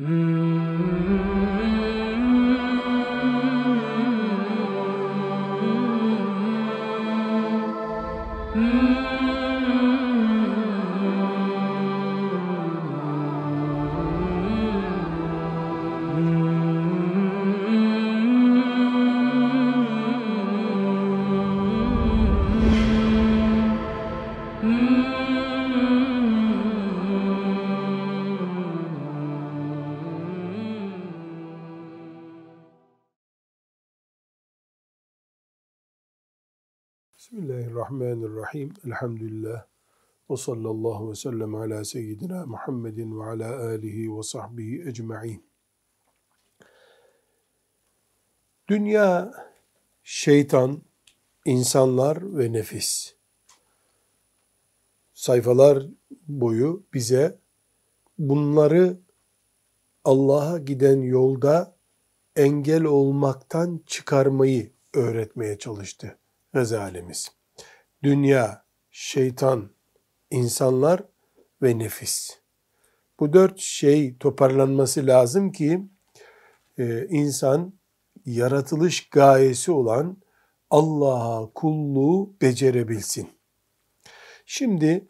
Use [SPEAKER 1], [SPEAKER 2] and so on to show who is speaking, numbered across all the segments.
[SPEAKER 1] Mm-hmm. Bismillahirrahmanirrahim. Elhamdülillah. Ve sallallahu ve sellem ala seyyidina Muhammedin ve ala alihi ve sahbihi ecma'in. Dünya, şeytan, insanlar ve nefis. Sayfalar boyu bize bunları Allah'a giden yolda engel olmaktan çıkarmayı öğretmeye çalıştı Gazalimiz. Dünya, şeytan, insanlar ve nefis. Bu dört şey toparlanması lazım ki e, insan yaratılış gayesi olan Allah'a kulluğu becerebilsin. Şimdi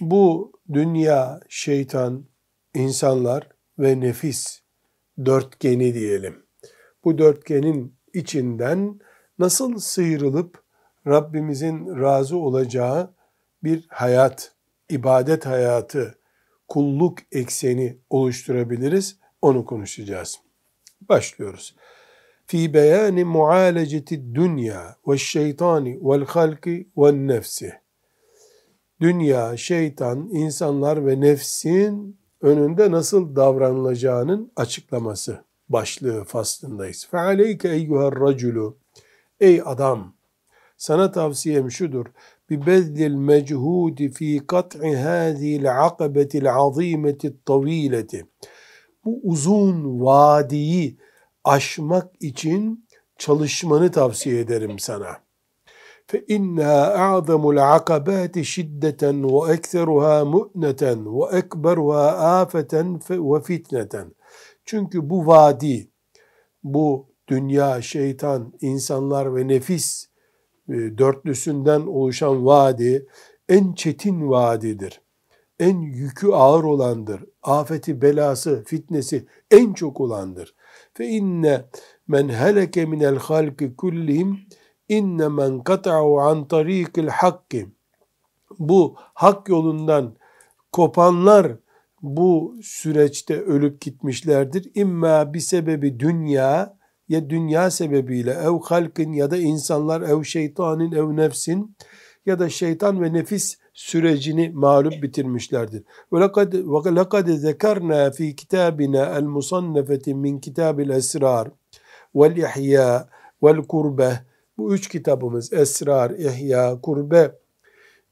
[SPEAKER 1] bu dünya, şeytan, insanlar ve nefis dörtgeni diyelim. Bu dörtgenin içinden nasıl sıyrılıp Rabbimizin razı olacağı bir hayat, ibadet hayatı, kulluk ekseni oluşturabiliriz. Onu konuşacağız. Başlıyoruz. Fi beyani mualeceti dünya ve şeytani vel halki ve nefsi. Dünya, şeytan, insanlar ve nefsin önünde nasıl davranılacağının açıklaması başlığı faslındayız. Fe aleyke eyyuhar raculu Ey adam! Sana tavsiyem şudur. Bezlil mechudi fi kat'i hâzîl akabetil azîmeti tavileti. Bu uzun vadiyi aşmak için çalışmanı tavsiye ederim sana. Şiddeten ve ekseruha mu'neten ve ekberuha afeten ve fitneten. Çünkü bu vadi, bu dünya, şeytan, insanlar ve nefis dörtlüsünden oluşan vadi en çetin vadidir. En yükü ağır olandır. Afeti, belası, fitnesi en çok olandır. Fe inne men heleke minel halki kullihim inne men kata'u an tarikil hakki. Bu hak yolundan kopanlar bu süreçte ölüp gitmişlerdir. İmma bir sebebi dünya ya dünya sebebiyle ev halkın ya da insanlar ev şeytanın ev nefsin ya da şeytan ve nefis sürecini mağlup bitirmişlerdir. Ve lekad zekerna fi kitabina el musannefeti min kitabil esrar vel ihya vel kurbe bu üç kitabımız Esrar, İhya, Kurbe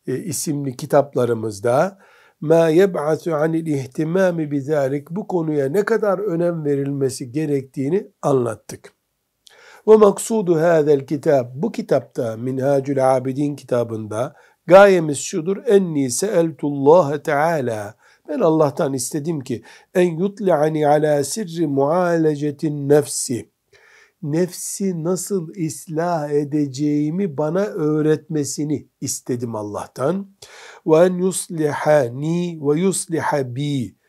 [SPEAKER 1] e, isimli kitaplarımızda ma yeb'asu anil ihtimami bizalik bu konuya ne kadar önem verilmesi gerektiğini anlattık. Ve maksudu hadel kitap bu kitapta Minhacül Abidin kitabında gayemiz şudur enni seeltullah teala ben Allah'tan istedim ki en yutli'ani ala sirri mualecetin nefsi nefsi nasıl ıslah edeceğimi bana öğretmesini istedim Allah'tan. Ve en yuslihani ve yusliha bi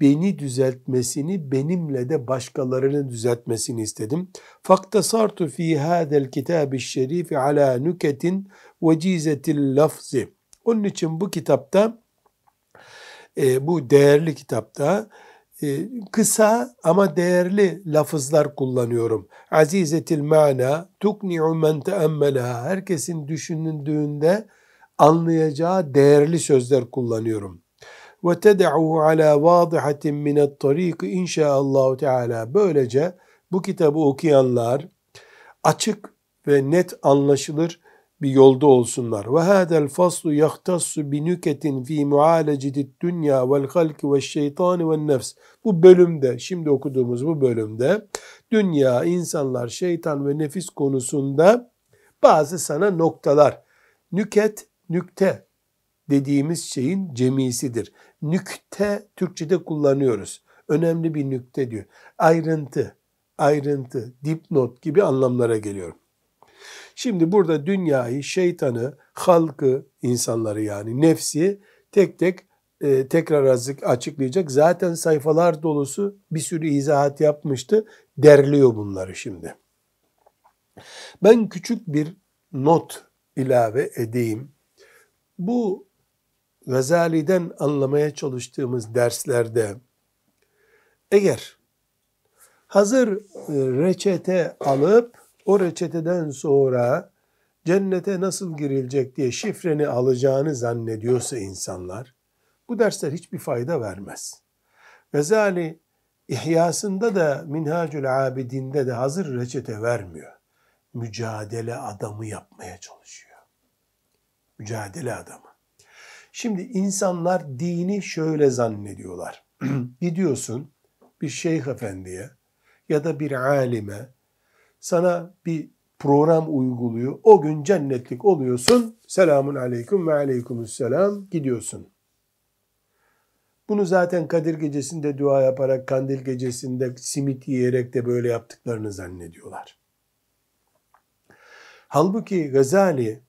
[SPEAKER 1] beni düzeltmesini, benimle de başkalarını düzeltmesini istedim. Faktasartu fi hadel kitabi şerifi ala nüketin vecizetil lafzi. Onun için bu kitapta, e, bu değerli kitapta kısa ama değerli lafızlar kullanıyorum. Azizetil mana tukni'u men teemmelaha. Herkesin düşündüğünde anlayacağı değerli sözler kullanıyorum. Ve ted'uhu ala vadihatin minet tarik inşaallahu teala. Böylece bu kitabı okuyanlar açık ve net anlaşılır bir yolda olsunlar. Ve hadel faslu yahtassu bi nüketin fi mualeceti dünya vel halki ve şeytani ve nefs. Bu bölümde, şimdi okuduğumuz bu bölümde dünya, insanlar, şeytan ve nefis konusunda bazı sana noktalar, nüket, nükte dediğimiz şeyin cemisidir. Nükte Türkçe'de kullanıyoruz. Önemli bir nükte diyor. Ayrıntı, ayrıntı, dipnot gibi anlamlara geliyor. Şimdi burada dünyayı, şeytanı, halkı, insanları yani nefsi tek tek e, tekrar açıklayacak. Zaten sayfalar dolusu bir sürü izahat yapmıştı. Derliyor bunları şimdi. Ben küçük bir not ilave edeyim. Bu Gazali'den anlamaya çalıştığımız derslerde eğer hazır e, reçete alıp o reçeteden sonra cennete nasıl girilecek diye şifreni alacağını zannediyorsa insanlar bu dersler hiçbir fayda vermez. Gazali İhyasında da Minhacül Abidinde de hazır reçete vermiyor. Mücadele adamı yapmaya çalışıyor. Mücadele adamı. Şimdi insanlar dini şöyle zannediyorlar. Gidiyorsun bir şeyh efendiye ya da bir alime sana bir program uyguluyor. O gün cennetlik oluyorsun. Selamun aleyküm ve aleykümselam gidiyorsun. Bunu zaten Kadir gecesinde dua yaparak, kandil gecesinde simit yiyerek de böyle yaptıklarını zannediyorlar. Halbuki Gazali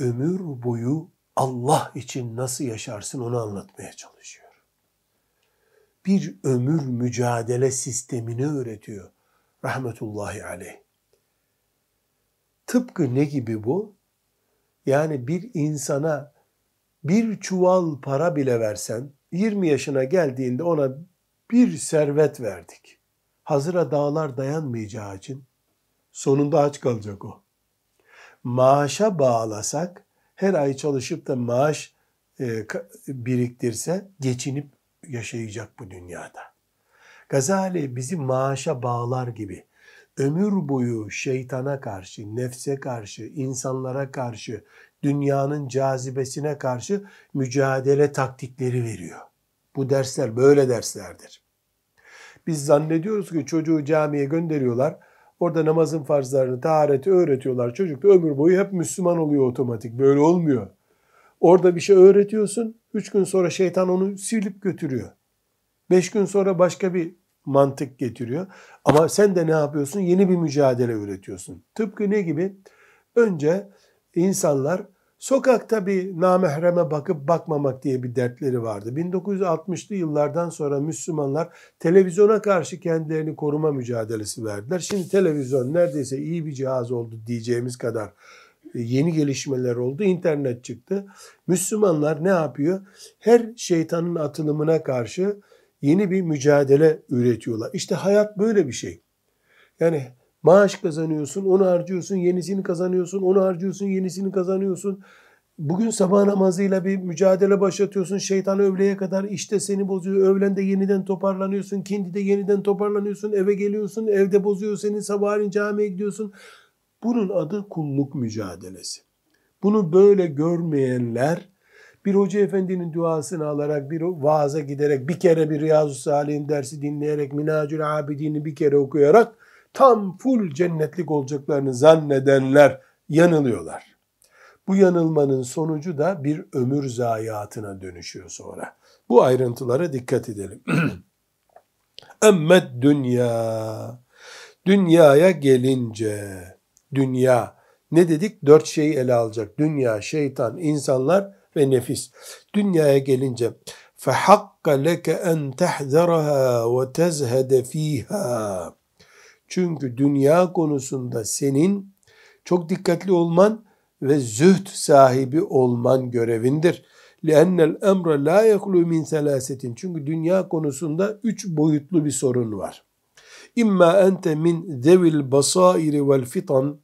[SPEAKER 1] ömür boyu Allah için nasıl yaşarsın onu anlatmaya çalışıyor. Bir ömür mücadele sistemini öğretiyor. Rahmetullahi aleyh. Tıpkı ne gibi bu? Yani bir insana bir çuval para bile versen, 20 yaşına geldiğinde ona bir servet verdik. Hazıra dağlar dayanmayacağı için sonunda aç kalacak o. Maaşa bağlasak her ay çalışıp da maaş e, biriktirse geçinip yaşayacak bu dünyada. Gazali bizi maaşa bağlar gibi ömür boyu şeytana karşı, nefse karşı, insanlara karşı, dünyanın cazibesine karşı mücadele taktikleri veriyor. Bu dersler böyle derslerdir. Biz zannediyoruz ki çocuğu camiye gönderiyorlar. Orada namazın farzlarını, tahareti öğretiyorlar. Çocuk da ömür boyu hep Müslüman oluyor otomatik. Böyle olmuyor. Orada bir şey öğretiyorsun. Üç gün sonra şeytan onu silip götürüyor. Beş gün sonra başka bir mantık getiriyor. Ama sen de ne yapıyorsun? Yeni bir mücadele üretiyorsun. Tıpkı ne gibi? Önce insanlar sokakta bir namehreme bakıp bakmamak diye bir dertleri vardı. 1960'lı yıllardan sonra Müslümanlar televizyona karşı kendilerini koruma mücadelesi verdiler. Şimdi televizyon neredeyse iyi bir cihaz oldu diyeceğimiz kadar e, yeni gelişmeler oldu. İnternet çıktı. Müslümanlar ne yapıyor? Her şeytanın atılımına karşı yeni bir mücadele üretiyorlar. İşte hayat böyle bir şey. Yani maaş kazanıyorsun, onu harcıyorsun, yenisini kazanıyorsun, onu harcıyorsun, yenisini kazanıyorsun. Bugün sabah namazıyla bir mücadele başlatıyorsun. Şeytan öğleye kadar işte seni bozuyor. Öğlende yeniden toparlanıyorsun. Kindide yeniden toparlanıyorsun. Eve geliyorsun. Evde bozuyor seni. Sabahleyin camiye gidiyorsun. Bunun adı kulluk mücadelesi. Bunu böyle görmeyenler bir hoca efendinin duasını alarak, bir vaaza giderek, bir kere bir Riyazu Salih'in dersi dinleyerek, Minacül Abidin'i bir kere okuyarak tam full cennetlik olacaklarını zannedenler yanılıyorlar. Bu yanılmanın sonucu da bir ömür zayiatına dönüşüyor sonra. Bu ayrıntılara dikkat edelim. Emmet dünya. Dünyaya gelince, dünya ne dedik? Dört şeyi ele alacak. Dünya, şeytan, insanlar ve nefis. Dünyaya gelince فَحَقَّ لَكَ اَنْ تَحْذَرَهَا وَتَزْهَدَ ف۪يهَا Çünkü dünya konusunda senin çok dikkatli olman ve zühd sahibi olman görevindir. لِأَنَّ الْاَمْرَ لَا يَخْلُوا مِنْ سَلَاسَةٍ Çünkü dünya konusunda üç boyutlu bir sorun var. İmma ente min zevil basairi vel fitan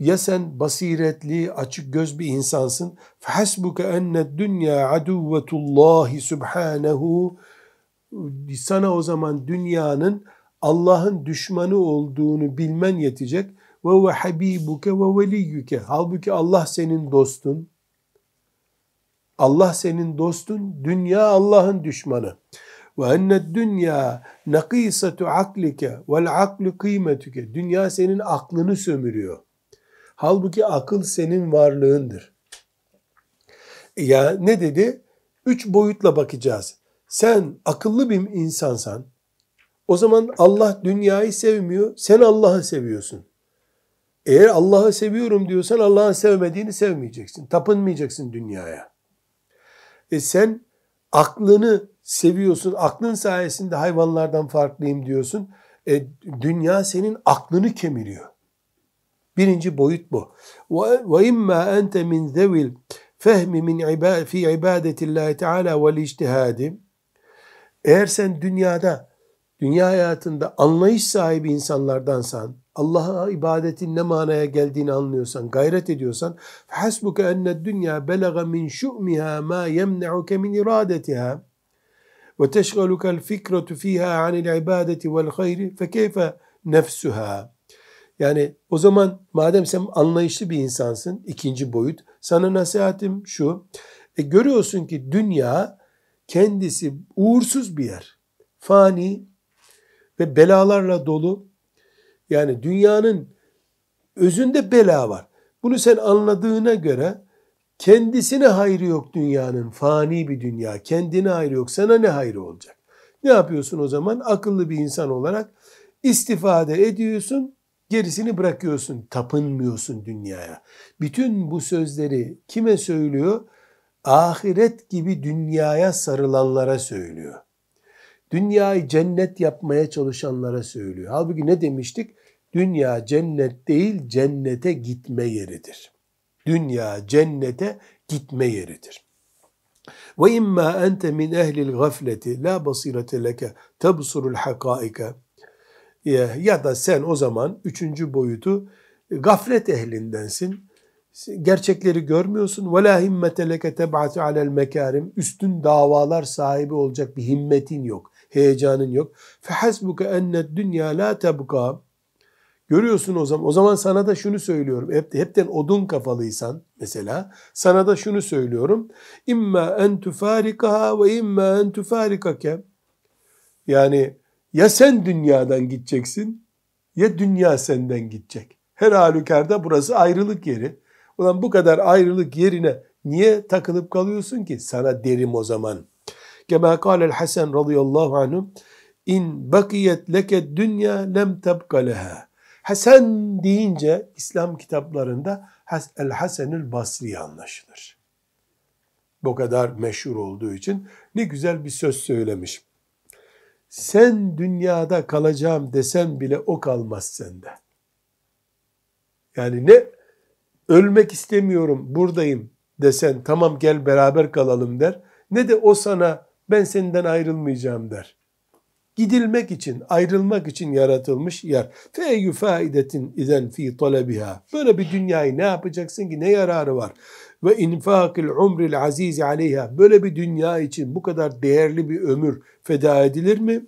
[SPEAKER 1] ya sen basiretli, açık göz bir insansın. فَحَسْبُكَ اَنَّ الدُّنْيَا عَدُوَّةُ اللّٰهِ سُبْحَانَهُ Sana o zaman dünyanın Allah'ın düşmanı olduğunu bilmen yetecek. Ve ve habibuke ve veliyyuke. Halbuki Allah senin dostun. Allah senin dostun. Dünya Allah'ın düşmanı. Ve enne dünya nakisatu aklike vel aklu kıymetüke. Dünya senin aklını sömürüyor. Halbuki akıl senin varlığındır. Ya ne dedi? Üç boyutla bakacağız. sen akıllı bir insansan o zaman Allah dünyayı sevmiyor, sen Allah'ı seviyorsun. Eğer Allah'ı seviyorum diyorsan Allah'ın sevmediğini sevmeyeceksin. Tapınmayacaksın dünyaya. E sen aklını seviyorsun. Aklın sayesinde hayvanlardan farklıyım diyorsun. E, dünya senin aklını kemiriyor. Birinci boyut bu. Ve imma ente min zevil fehmi min fi ibadetillahi teala vel ictihadi. Eğer sen dünyada, dünya hayatında anlayış sahibi insanlardansan, Allah'a ibadetin ne manaya geldiğini anlıyorsan, gayret ediyorsan, hasbuke enne dünya belaga min şu'miha ma yemne'uke min iradetiha ve teşgalukel fikretu fiha anil ibadeti vel hayri fekeyfe nefsuha. Yani o zaman madem sen anlayışlı bir insansın, ikinci boyut, sana nasihatim şu, e görüyorsun ki dünya kendisi uğursuz bir yer. Fani ve belalarla dolu. Yani dünyanın özünde bela var. Bunu sen anladığına göre kendisine hayrı yok dünyanın. Fani bir dünya. Kendine hayrı yok. Sana ne hayrı olacak? Ne yapıyorsun o zaman? Akıllı bir insan olarak istifade ediyorsun, gerisini bırakıyorsun. Tapınmıyorsun dünyaya. Bütün bu sözleri kime söylüyor? ahiret gibi dünyaya sarılanlara söylüyor. Dünyayı cennet yapmaya çalışanlara söylüyor. Halbuki ne demiştik? Dünya cennet değil, cennete gitme yeridir. Dünya cennete gitme yeridir. Ve imma ente min ehlil gafleti la basirete leke tebsurul hakaike ya da sen o zaman üçüncü boyutu gaflet ehlindensin gerçekleri görmüyorsun. La himmete leke teb'atu alel mekarim. Üstün davalar sahibi olacak bir himmetin yok. Heyecanın yok. Fehasbuke enne dünya la tebka. Görüyorsun o zaman. O zaman sana da şunu söylüyorum. Hep, hepten odun kafalıysan mesela sana da şunu söylüyorum. İmma en tufarikaha ve imma en tufarikake. Yani ya sen dünyadan gideceksin ya dünya senden gidecek. Her halükarda burası ayrılık yeri. Ulan bu kadar ayrılık yerine niye takılıp kalıyorsun ki? Sana derim o zaman. Kema kâlel Hasan radıyallahu anhu in bakiyet leke dünya lem tebka leha. Hasan deyince İslam kitaplarında El Hasanül Basri anlaşılır. Bu kadar meşhur olduğu için ne güzel bir söz söylemiş. Sen dünyada kalacağım desen bile o kalmaz sende. Yani ne ölmek istemiyorum buradayım desen tamam gel beraber kalalım der. Ne de o sana ben senden ayrılmayacağım der. Gidilmek için, ayrılmak için yaratılmış yer. Fe faidetin izen fi talebiha. Böyle bir dünyayı ne yapacaksın ki? Ne yararı var? Ve infakil umril azizi aleyha. Böyle bir dünya için bu kadar değerli bir ömür feda edilir mi?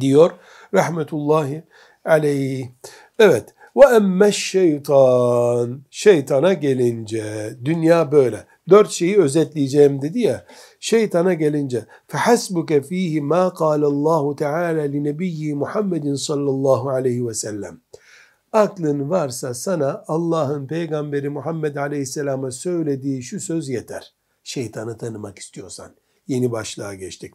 [SPEAKER 1] Diyor rahmetullahi aleyh. Evet. Ve emmeş şeytan. Şeytana gelince dünya böyle. Dört şeyi özetleyeceğim dedi ya. Şeytana gelince fehasbuke fihi ma Allahu Teala li nebiyyi Muhammedin sallallahu aleyhi ve sellem. Aklın varsa sana Allah'ın peygamberi Muhammed aleyhisselama söylediği şu söz yeter. Şeytanı tanımak istiyorsan. Yeni başlığa geçtik.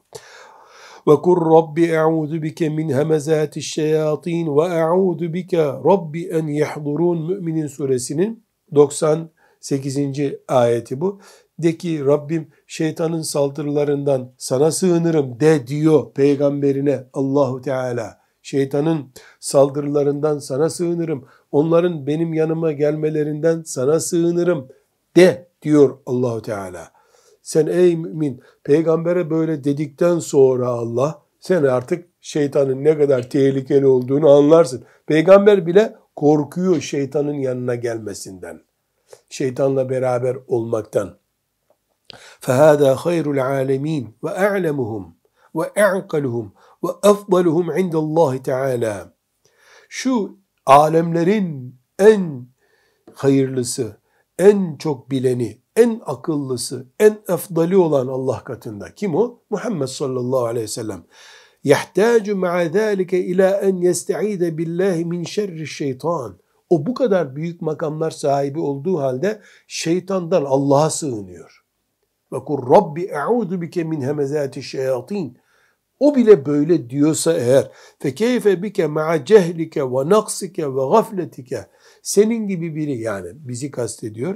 [SPEAKER 1] Ve kur Rabbi e'udu bike min hemezati şeyatin ve e'udu bike Rabbi en yahdurun Müminin suresinin 98. ayeti bu. De ki Rabbim şeytanın saldırılarından sana sığınırım de diyor peygamberine Allahu Teala Şeytanın saldırılarından sana sığınırım. Onların benim yanıma gelmelerinden sana sığınırım de diyor Allahu Teala. Sen ey mümin peygambere böyle dedikten sonra Allah sen artık şeytanın ne kadar tehlikeli olduğunu anlarsın. Peygamber bile korkuyor şeytanın yanına gelmesinden. Şeytanla beraber olmaktan. فَهَذَا خَيْرُ الْعَالَمِينَ وَاَعْلَمُهُمْ وَاَعْقَلُهُمْ وَاَفْضَلُهُمْ عِنْدَ اللّٰهِ Teala. Şu alemlerin en hayırlısı, en çok bileni, en akıllısı, en efdali olan Allah katında. Kim o? Muhammed sallallahu aleyhi ve sellem. يَحْتَاجُ مَعَ ذَٰلِكَ اِلَى اَنْ يَسْتَعِيدَ بِاللّٰهِ مِنْ شَرِّ şeytan. O bu kadar büyük makamlar sahibi olduğu halde şeytandan Allah'a sığınıyor. ve kur rabbi e'udu bike min hemezati şeyatin. o bile böyle diyorsa eğer fekeyfe bike ma'a cehlike ve naksike ve gafletike senin gibi biri yani bizi kastediyor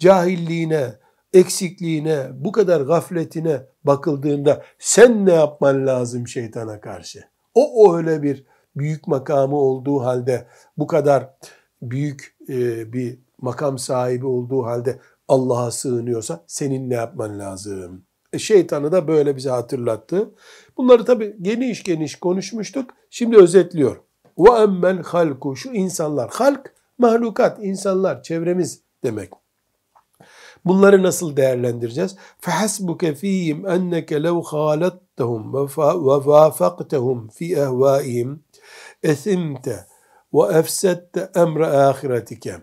[SPEAKER 1] cahilliğine, eksikliğine, bu kadar gafletine bakıldığında sen ne yapman lazım şeytana karşı? O, o öyle bir büyük makamı olduğu halde bu kadar büyük e, bir makam sahibi olduğu halde Allah'a sığınıyorsa senin ne yapman lazım? E, şeytanı da böyle bize hatırlattı. Bunları tabi geniş geniş konuşmuştuk. Şimdi özetliyor. Ve emmel halku şu insanlar. Halk mahlukat, insanlar, çevremiz demek. Bunları nasıl değerlendireceğiz? فَحَسْبُكَ ف۪يهِمْ اَنَّكَ لَوْ خَالَتْتَهُمْ وَوَافَقْتَهُمْ فِي اَهْوَائِهِمْ اَثِمْتَ وَاَفْسَدْتَ اَمْرَ آخِرَتِكَ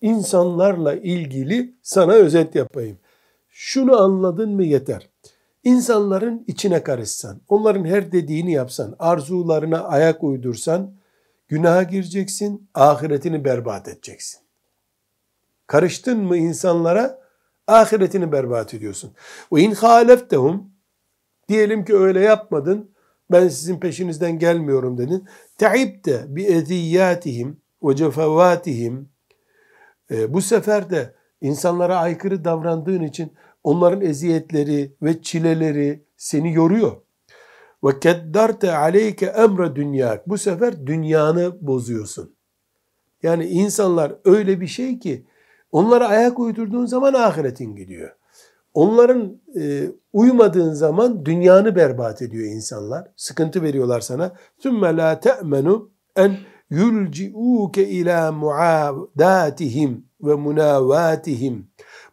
[SPEAKER 1] İnsanlarla ilgili sana özet yapayım. şunu anladın mı yeter. İnsanların içine karışsan, onların her dediğini yapsan, arzularına ayak uydursan, günaha gireceksin, ahiretini berbat edeceksin. Karıştın mı insanlara ahiretini berbat ediyorsun. Ve in haleftehum diyelim ki öyle yapmadın. Ben sizin peşinizden gelmiyorum dedin. Teibte bi eziyatihim ve cefavatihim e, bu sefer de insanlara aykırı davrandığın için Onların eziyetleri ve çileleri seni yoruyor. Ve keddarte aleyke emre dünyak. Bu sefer dünyanı bozuyorsun. Yani insanlar öyle bir şey ki onlara ayak uydurduğun zaman ahiretin gidiyor. Onların e, uymadığın zaman dünyanı berbat ediyor insanlar. Sıkıntı veriyorlar sana. Sümme la te'menu en yulci'uke ila muavadatihim ve munavatihim.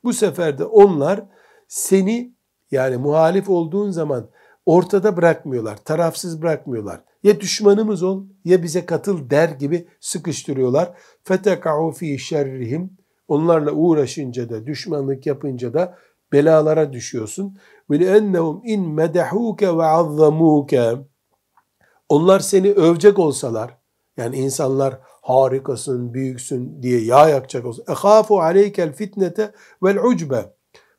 [SPEAKER 1] Bu sefer de onlar seni yani muhalif olduğun zaman ortada bırakmıyorlar, tarafsız bırakmıyorlar. Ya düşmanımız ol ya bize katıl der gibi sıkıştırıyorlar. فَتَقَعُوا ف۪ي شَرِّهِمْ Onlarla uğraşınca da, düşmanlık yapınca da belalara düşüyorsun. Ve ennehum in medahuke ve azzamuke. Onlar seni övecek olsalar, yani insanlar harikasın, büyüksün diye yağ yakacak olsa. Ehafu aleykel fitnete vel ucbe.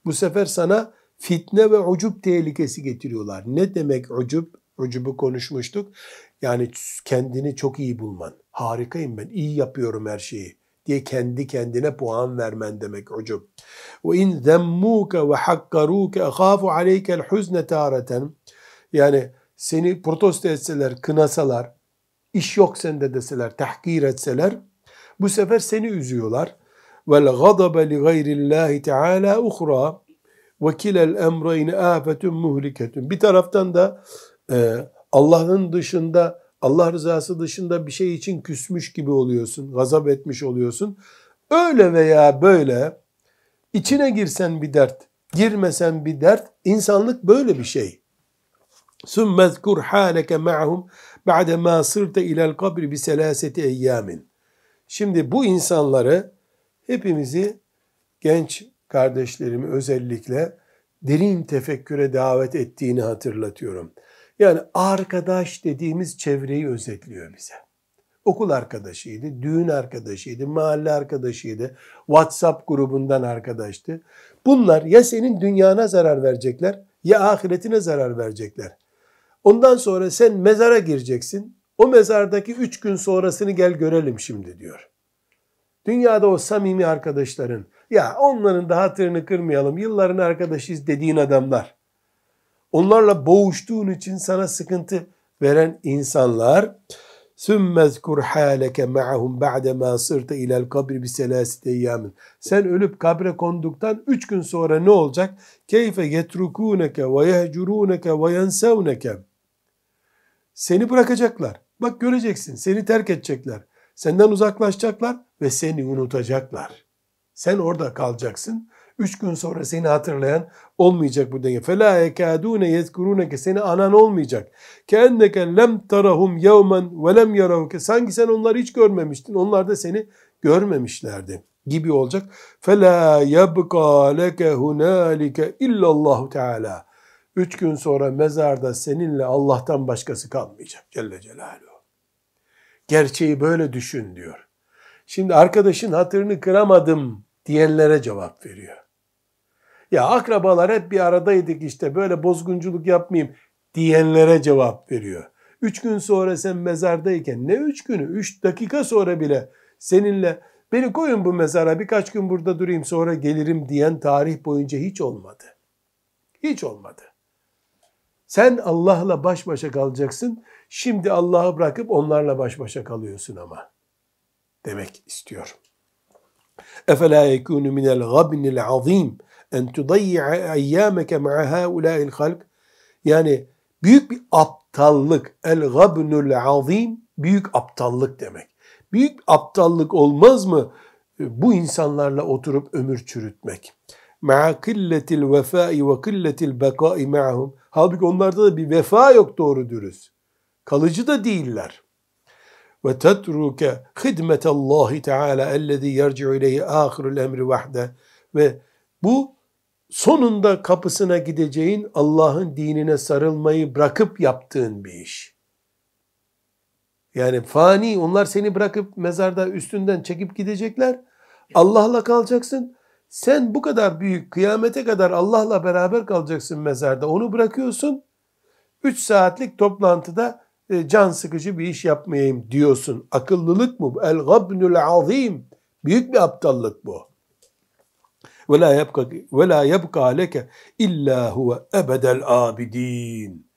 [SPEAKER 1] bu sefer sana fitne ve ucub tehlikesi getiriyorlar. Ne demek ucub? Ucubu konuşmuştuk. Yani kendini çok iyi bulman. Harikayım ben, iyi yapıyorum her şeyi diye kendi kendine puan vermen demek hocam. Ve in zemmuke ve hakkaruke ahafu aleykel huzne tareten. Yani seni protesto etseler, kınasalar, iş yok sende deseler, tahkir etseler, bu sefer seni üzüyorlar Vel gadabe li gayrillahi teala uhra ve kilel emreyni afetun muhliketun. Bir taraftan da e, Allah'ın dışında Allah rızası dışında bir şey için küsmüş gibi oluyorsun, gazap etmiş oluyorsun. Öyle veya böyle içine girsen bir dert, girmesen bir dert, insanlık böyle bir şey. ثُمَّ اذْكُرْ حَالَكَ مَعْهُمْ بَعْدَ مَا صِرْتَ اِلَى الْقَبْرِ بِسَلَاسَةِ اَيَّامٍ Şimdi bu insanları hepimizi genç kardeşlerimi özellikle derin tefekküre davet ettiğini hatırlatıyorum. Yani arkadaş dediğimiz çevreyi özetliyor bize. Okul arkadaşıydı, düğün arkadaşıydı, mahalle arkadaşıydı, WhatsApp grubundan arkadaştı. Bunlar ya senin dünyana zarar verecekler ya ahiretine zarar verecekler. Ondan sonra sen mezara gireceksin. O mezardaki üç gün sonrasını gel görelim şimdi diyor. Dünyada o samimi arkadaşların, ya onların da hatırını kırmayalım, yılların arkadaşıyız dediğin adamlar onlarla boğuştuğun için sana sıkıntı veren insanlar sümmezkur haleke ma'hum ba'de ma sırta ilel kabri bi selasite eyyamin. Sen ölüp kabre konduktan üç gün sonra ne olacak? Ve yehcuruneke ve yensevneke. Seni bırakacaklar. Bak göreceksin. Seni terk edecekler. Senden uzaklaşacaklar ve seni unutacaklar. Sen orada kalacaksın. Üç gün sonra seni hatırlayan olmayacak bu denge. فَلَا يَكَادُونَ يَذْكُرُونَكَ Seni anan olmayacak. كَاَنَّكَ لَمْ تَرَهُمْ يَوْمًا وَلَمْ يَرَوْكَ Sanki sen onları hiç görmemiştin. Onlar da seni görmemişlerdi gibi olacak. فَلَا يَبْقَى لَكَ هُنَالِكَ اِلَّا اللّٰهُ Teala. Üç gün sonra mezarda seninle Allah'tan başkası kalmayacak Celle Celaluhu. Gerçeği böyle düşün diyor. Şimdi arkadaşın hatırını kıramadım diyenlere cevap veriyor. Ya akrabalar hep bir aradaydık işte böyle bozgunculuk yapmayayım diyenlere cevap veriyor. Üç gün sonra sen mezardayken ne üç günü? Üç dakika sonra bile seninle beni koyun bu mezara birkaç gün burada durayım sonra gelirim diyen tarih boyunca hiç olmadı. Hiç olmadı. Sen Allah'la baş başa kalacaksın. Şimdi Allah'ı bırakıp onlarla baş başa kalıyorsun ama demek istiyor. Efela yekunu minel gabnil azim en tudayya eyyameke ma'a haula'il halk. Yani büyük bir aptallık. El gabnul azim büyük aptallık demek. Büyük aptallık olmaz mı? Bu insanlarla oturup ömür çürütmek. Ma'a killetil vefai ve killetil bekai ma'hum. Halbuki onlarda da bir vefa yok doğru dürüst. Kalıcı da değiller. Ve tetruke hidmetallahi teala ellezî yerci'u ileyhi âhirul emri vahde. Ve bu sonunda kapısına gideceğin Allah'ın dinine sarılmayı bırakıp yaptığın bir iş. Yani fani onlar seni bırakıp mezarda üstünden çekip gidecekler. Allah'la kalacaksın. Sen bu kadar büyük kıyamete kadar Allah'la beraber kalacaksın mezarda. Onu bırakıyorsun. 3 saatlik toplantıda e, can sıkıcı bir iş yapmayayım diyorsun. Akıllılık mı? El gabnul azim. Büyük bir aptallık bu. Ve la yebka ve la yebka leke illa huve ebedel abidin.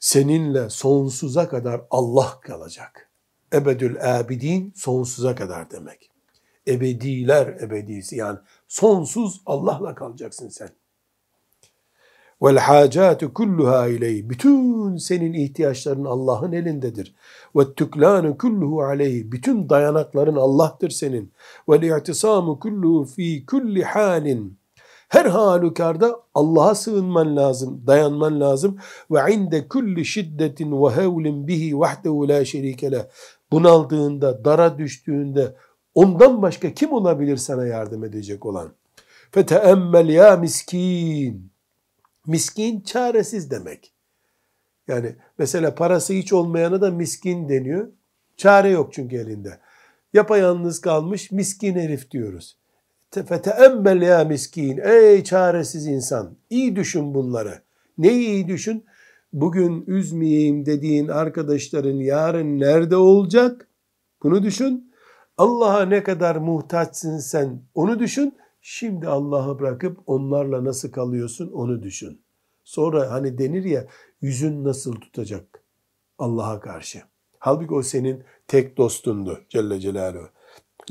[SPEAKER 1] Seninle sonsuza kadar Allah kalacak. Ebedül abidin sonsuza kadar demek. Ebediler ebedisi yani sonsuz Allah'la kalacaksın sen. Vel hacatu kulluha ileyh. Bütün senin ihtiyaçların Allah'ın elindedir. Ve tüklanu kulluhu aleyh. Bütün dayanakların Allah'tır senin. Ve i'tisamu kulluhu fi kulli halin. Her halükarda Allah'a sığınman lazım, dayanman lazım. Ve inde kulli şiddetin ve hevlin bihi vahdehu la şerike. Bunaldığında, dara düştüğünde ondan başka kim olabilir sana yardım edecek olan? Feteemmel ya miskin. Miskin çaresiz demek. Yani mesela parası hiç olmayana da miskin deniyor. Çare yok çünkü elinde. Yapayalnız kalmış miskin herif diyoruz. Feteemmel ya miskin. Ey çaresiz insan. İyi düşün bunları. Neyi iyi düşün? Bugün üzmeyeyim dediğin arkadaşların yarın nerede olacak? Bunu düşün. Allah'a ne kadar muhtaçsın sen onu düşün. Şimdi Allah'ı bırakıp onlarla nasıl kalıyorsun onu düşün. Sonra hani denir ya yüzün nasıl tutacak Allah'a karşı. Halbuki o senin tek dostundu Celle Celaluhu.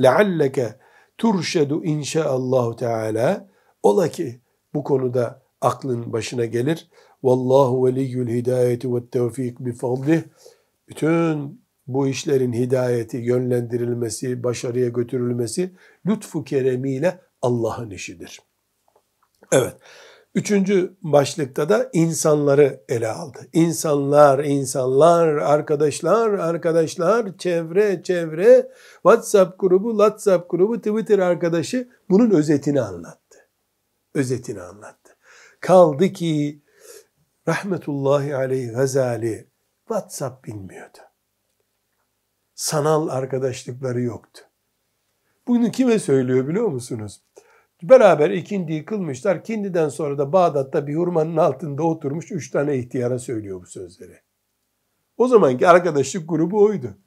[SPEAKER 1] Lealleke turşedu inşaallahu teala. Ola ki bu konuda aklın başına gelir. Vallahu veliyyül hidayeti ve tevfik bi. Bütün bu işlerin hidayeti, yönlendirilmesi, başarıya götürülmesi lütfu keremiyle Allah'ın işidir. Evet. Üçüncü başlıkta da insanları ele aldı. İnsanlar, insanlar, arkadaşlar, arkadaşlar, çevre, çevre, WhatsApp grubu, WhatsApp grubu, Twitter arkadaşı bunun özetini anlattı. Özetini anlattı. Kaldı ki rahmetullahi aleyhi Gazali WhatsApp bilmiyordu. Sanal arkadaşlıkları yoktu. Bunu kime söylüyor biliyor musunuz? Beraber ikindi kılmışlar. Kindiden sonra da Bağdat'ta bir hurmanın altında oturmuş üç tane ihtiyara söylüyor bu sözleri. O zamanki arkadaşlık grubu oydu.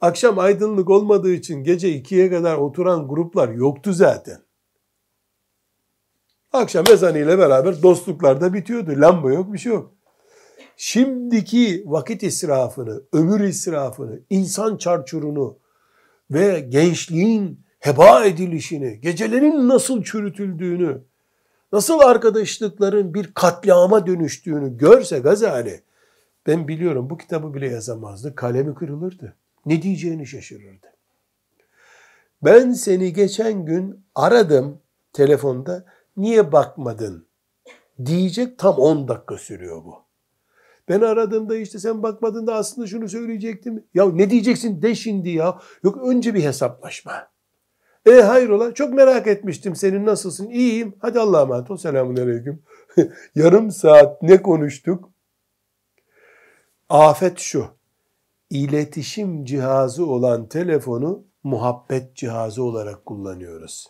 [SPEAKER 1] Akşam aydınlık olmadığı için gece ikiye kadar oturan gruplar yoktu zaten. Akşam ezanıyla beraber dostluklar da bitiyordu. Lamba yok bir şey yok. Şimdiki vakit israfını, ömür israfını, insan çarçurunu ve gençliğin heba edilişini, gecelerin nasıl çürütüldüğünü, nasıl arkadaşlıkların bir katliama dönüştüğünü görse Gazali, ben biliyorum bu kitabı bile yazamazdı, kalemi kırılırdı. Ne diyeceğini şaşırırdı. Ben seni geçen gün aradım telefonda, niye bakmadın diyecek tam 10 dakika sürüyor bu. Ben aradığımda işte sen bakmadın da aslında şunu söyleyecektim. Ya ne diyeceksin de şimdi ya. Yok önce bir hesaplaşma. E hayrola çok merak etmiştim senin nasılsın? İyiyim. Hadi Allah'a emanet ol. Selamun aleyküm. Yarım saat ne konuştuk? Afet şu. İletişim cihazı olan telefonu muhabbet cihazı olarak kullanıyoruz.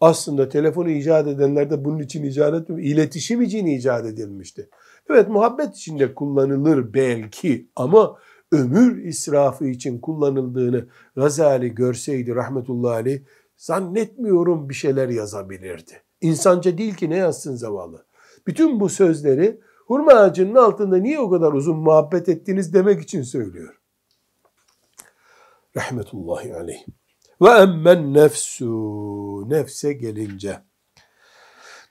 [SPEAKER 1] Aslında telefonu icat edenler de bunun için icat etmiyor. İletişim için icat edilmişti. Evet muhabbet içinde kullanılır belki ama ömür israfı için kullanıldığını Gazali görseydi rahmetullahi aleyh zannetmiyorum bir şeyler yazabilirdi. İnsanca değil ki ne yazsın zavallı. Bütün bu sözleri hurma ağacının altında niye o kadar uzun muhabbet ettiniz demek için söylüyor. Rahmetullahi aleyh. Ve emmen nefsu nefse gelince.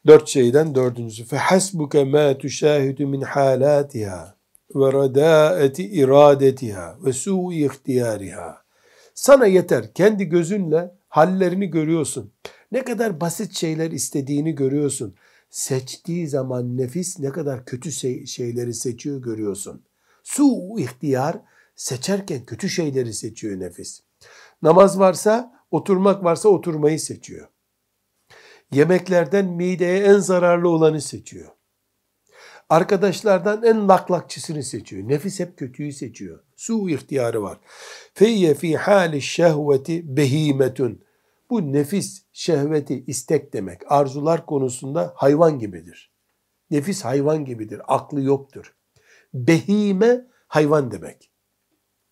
[SPEAKER 1] Dört şeyden dördüncüsü. Fe hasbuke ma tuşahidu min halatiha ve radaeti iradetiha ve su'i ihtiyariha sana yeter kendi gözünle hallerini görüyorsun. Ne kadar basit şeyler istediğini görüyorsun. Seçtiği zaman nefis ne kadar kötü şey, şeyleri seçiyor görüyorsun. Su ihtiyar seçerken kötü şeyleri seçiyor nefis Namaz varsa, oturmak varsa oturmayı seçiyor. Yemeklerden mideye en zararlı olanı seçiyor. Arkadaşlardan en laklakçısını seçiyor. Nefis hep kötüyü seçiyor. Su ihtiyarı var. Feyye fi hali şehveti behimetun. Bu nefis, şehveti, istek demek. Arzular konusunda hayvan gibidir. Nefis hayvan gibidir. Aklı yoktur. Behime hayvan demek.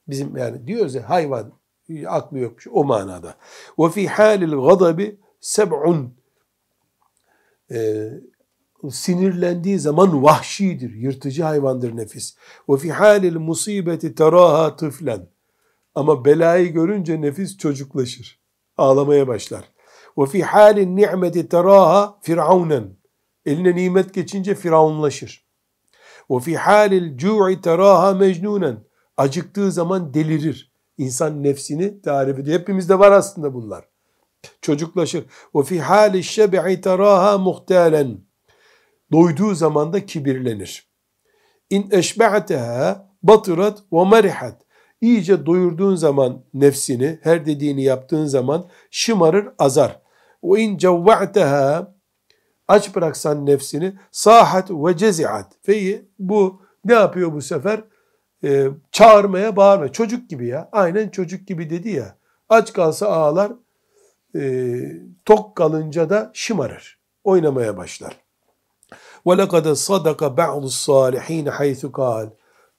[SPEAKER 1] Bizim yani diyoruz ya hayvan aklı yokmuş o manada. Ve fi halil gadabi seb'un ee, sinirlendiği zaman vahşidir, yırtıcı hayvandır nefis. Ve fi halil musibeti teraha tıflen. Ama belayı görünce nefis çocuklaşır. Ağlamaya başlar. Ve fi halin ni'meti teraha firavnen. Eline nimet geçince firavunlaşır. Ve fi halil cu'i teraha mecnunen. Acıktığı zaman delirir. İnsan nefsini tarif ediyor. Hepimizde var aslında bunlar. Çocuklaşır. Ve fi hali şebi'i teraha muhtalen. Doyduğu zaman da kibirlenir. İn eşba'teha batırat ve merihat. İyice doyurduğun zaman nefsini, her dediğini yaptığın zaman şımarır, azar. Ve in cevva'teha aç bıraksan nefsini sahat ve ceziat. Ve bu ne yapıyor bu sefer? e, çağırmaya bağırma. Çocuk gibi ya. Aynen çocuk gibi dedi ya. Aç kalsa ağlar, e, tok kalınca da şımarır. Oynamaya başlar. وَلَقَدَ صَدَقَ بَعْضُ الصَّالِح۪ينَ حَيْثُ قَالِ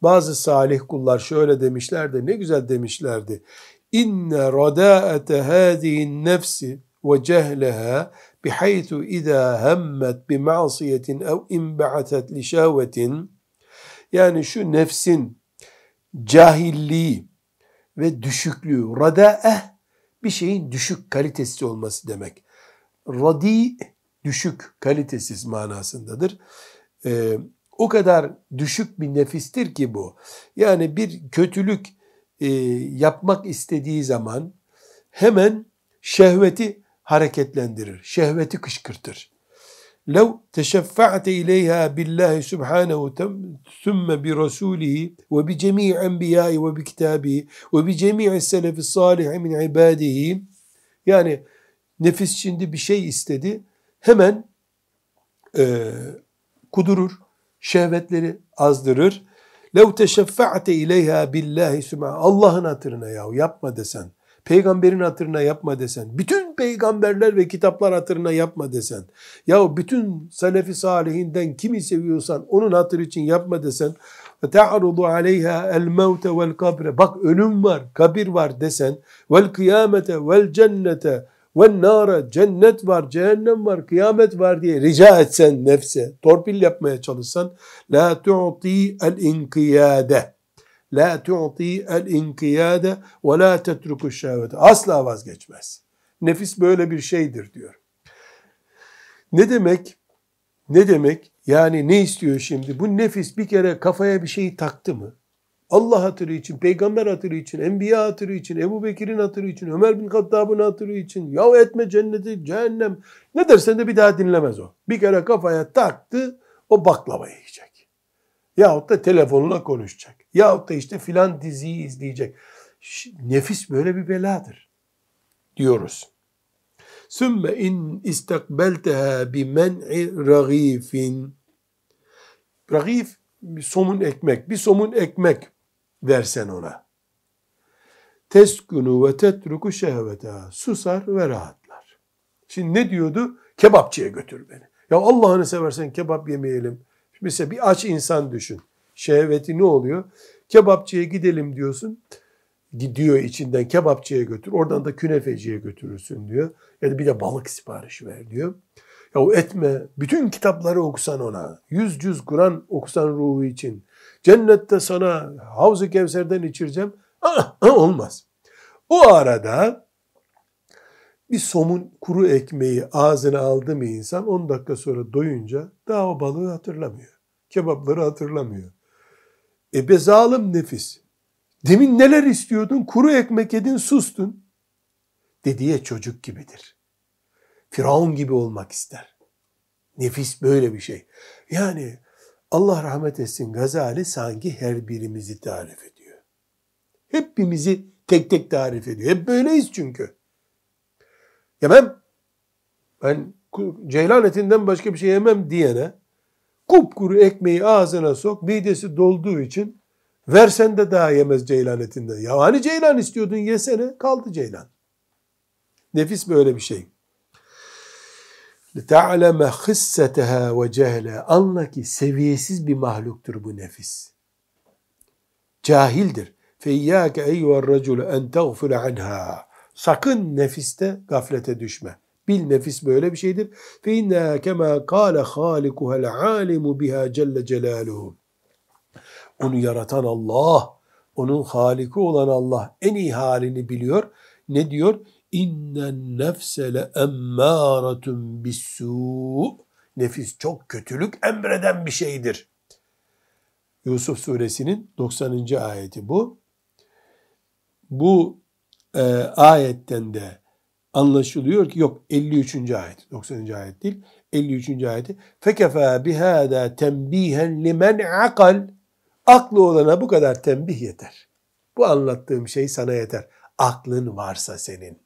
[SPEAKER 1] Bazı salih kullar şöyle demişlerdi, ne güzel demişlerdi. İnne radâete hâzihin nefsi ve cehleha bihaythu izâ hemmet bi ma'siyetin ev inba'atet li şehvetin yani şu nefsin cahilliği ve düşüklüğü, radaeh bir şeyin düşük kalitesi olması demek. Radi düşük, kalitesiz manasındadır. Ee, o kadar düşük bir nefistir ki bu. Yani bir kötülük e, yapmak istediği zaman hemen şehveti hareketlendirir, şehveti kışkırtır. لو تشفعت إليها بالله سبحانه ثم برسوله وبجميع أنبيائه وبكتابه وبجميع السلف الصالح min ibadihi yani nefis şimdi bir şey istedi hemen e, kudurur şehvetleri azdırır lev teşeffa'te ileyha billahi subhanahu Allah'ın hatırına ya yapma desen peygamberin hatırına yapma desen, bütün peygamberler ve kitaplar hatırına yapma desen, ya bütün selefi salihinden kimi seviyorsan onun hatır için yapma desen, el mevte vel kabre, bak ölüm var, kabir var desen, vel cennete ve nara cennet var, cehennem var, kıyamet var diye rica etsen nefse, torpil yapmaya çalışsan, la tu'ti el inkiyade la tu'ti el inkiyade ve la tetruku şehvete. Asla vazgeçmez. Nefis böyle bir şeydir diyor. Ne demek? Ne demek? Yani ne istiyor şimdi? Bu nefis bir kere kafaya bir şeyi taktı mı? Allah hatırı için, peygamber hatırı için, enbiya hatırı için, Ebu Bekir'in hatırı için, Ömer bin Hattab'ın hatırı için, ya etme cenneti, cehennem, ne dersen de bir daha dinlemez o. Bir kere kafaya taktı, o baklava yiyecek. Yahut da telefonla konuşacak. Yahut da işte filan diziyi izleyecek. Nefis böyle bir beladır diyoruz. Sümme in istakbelteha bi men'i ragifin. Ragif somun ekmek, bir somun ekmek versen ona. Teskunu ve tetruku şehveta. Susar ve rahatlar. Şimdi ne diyordu? Kebapçıya götür beni. Ya Allah'ını seversen kebap yemeyelim. Mesela bir aç insan düşün. Şehveti ne oluyor? Kebapçıya gidelim diyorsun. Gidiyor içinden kebapçıya götür. Oradan da künefeciye götürürsün diyor. Ya da bir de balık siparişi ver diyor. Ya etme. Bütün kitapları okusan ona. Yüz cüz Kur'an okusan ruhu için. Cennette sana Havz-ı Kevser'den içireceğim. Ah, ah, olmaz. O arada bir somun kuru ekmeği ağzına aldı mı insan 10 dakika sonra doyunca daha o balığı hatırlamıyor. Kebapları hatırlamıyor. E be zalim nefis. Demin neler istiyordun? Kuru ekmek yedin sustun. Dediye çocuk gibidir. Firavun gibi olmak ister. Nefis böyle bir şey. Yani Allah rahmet etsin Gazali sanki her birimizi tarif ediyor. Hepimizi tek tek tarif ediyor. Hep böyleyiz çünkü. Yemem. Ben ceylan etinden başka bir şey yemem diyene kupkuru ekmeği ağzına sok midesi dolduğu için versen de daha yemez ceylan etinden. Ya hani ceylan istiyordun yesene kaldı ceylan. Nefis böyle bir şey. لِتَعْلَمَ خِسَّتَهَا وَجَهْلَهَا Anla ki seviyesiz bir mahluktur bu nefis. Cahildir. فَاِيَّاكَ اَيُّهَا الرَّجُلُ اَنْ تَغْفُلَ عَنْهَا Sakın nefiste gaflete düşme. Bil nefis böyle bir şeydir. Fe inneha kema kâle hâlikuhel alimu biha celle celaluhu. Onu yaratan Allah, onun haliki olan Allah en iyi halini biliyor. Ne diyor? İnnen nefse le emmâretun bissû. Nefis çok kötülük emreden bir şeydir. Yusuf suresinin 90. ayeti bu. Bu e, ayetten de anlaşılıyor ki yok 53. ayet 90. ayet değil 53. ayeti fekefa bihada tembihen limen akal aklı olana bu kadar tembih yeter. Bu anlattığım şey sana yeter. Aklın varsa senin.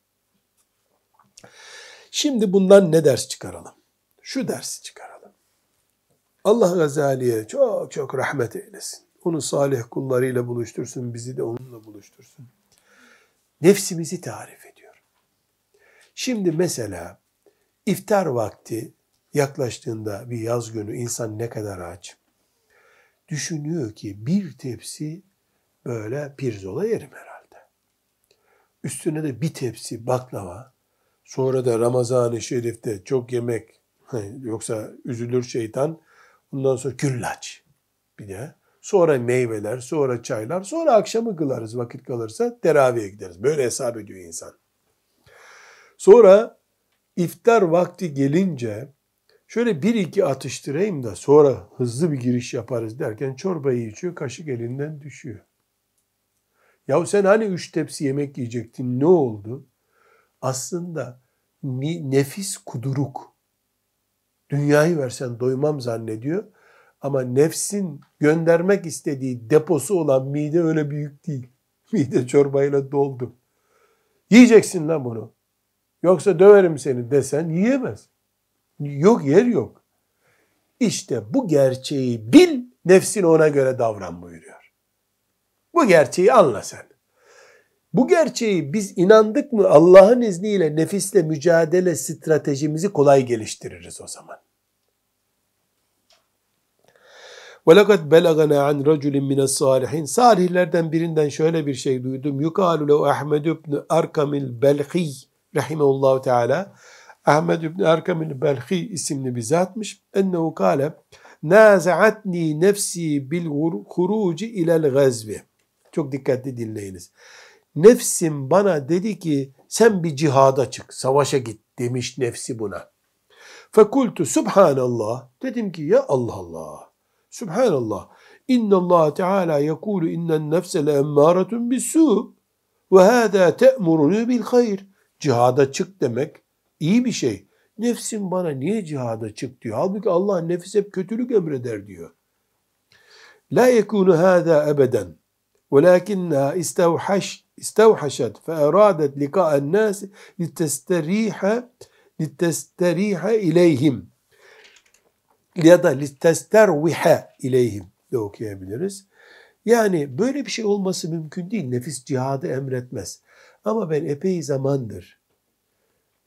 [SPEAKER 1] Şimdi bundan ne ders çıkaralım? Şu dersi çıkaralım. Allah Gazali'ye çok çok rahmet eylesin. Onu salih kullarıyla buluştursun, bizi de onunla buluştursun. Nefsimizi tarif ediyor. Şimdi mesela iftar vakti yaklaştığında bir yaz günü insan ne kadar aç? Düşünüyor ki bir tepsi böyle pirzola yerim herhalde. Üstüne de bir tepsi baklava, Sonra da Ramazan-ı Şerif'te çok yemek yoksa üzülür şeytan. Ondan sonra küllaç bir de. Sonra meyveler, sonra çaylar, sonra akşamı kılarız vakit kalırsa teraviye gideriz. Böyle hesap ediyor insan. Sonra iftar vakti gelince şöyle bir iki atıştırayım da sonra hızlı bir giriş yaparız derken çorbayı içiyor, kaşık elinden düşüyor. Yahu sen hani üç tepsi yemek yiyecektin ne oldu? aslında nefis kuduruk. Dünyayı versen doymam zannediyor. Ama nefsin göndermek istediği deposu olan mide öyle büyük değil. Mide çorbayla doldu. Yiyeceksin lan bunu. Yoksa döverim seni desen yiyemez. Yok yer yok. İşte bu gerçeği bil, nefsin ona göre davran buyuruyor. Bu gerçeği anla sen. Bu gerçeği biz inandık mı Allah'ın izniyle nefisle mücadele stratejimizi kolay geliştiririz o zaman. وَلَقَدْ بَلَغَنَا عَنْ رَجُلٍ مِنَ الصَّالِحِينَ Salihlerden birinden şöyle bir şey duydum. يُقَالُ لَوْ أَحْمَدُ بْنُ أَرْكَمِ الْبَلْخِيِّ Rahimehullahu Teala Ahmed ibn Erkam el-Belhi isimli bir zatmış. Ennehu kâle Nazaatni nefsi bil huruci ilel gazvi. Çok dikkatli dinleyiniz. Nefsim bana dedi ki sen bir cihada çık, savaşa git demiş nefsi buna. Fekultu subhanallah. Dedim ki ya Allah Allah. Subhanallah. İnna Allah Teala yekulu innen nefse le emmâretun bis-su ve hâdâ te'murunu bil hayr cihada çık demek iyi bir şey. Nefsim bana niye cihada çık diyor. Halbuki Allah nefis hep kötülük emreder diyor. La yekunu hâzâ ebeden. Velakinna istevhaş istevhaşat fe eradet lika'en nas litesteriha litesteriha ileyhim ya da litestervihe ileyhim de okuyabiliriz. Yani böyle bir şey olması mümkün değil. Nefis cihadı emretmez. Ama ben epey zamandır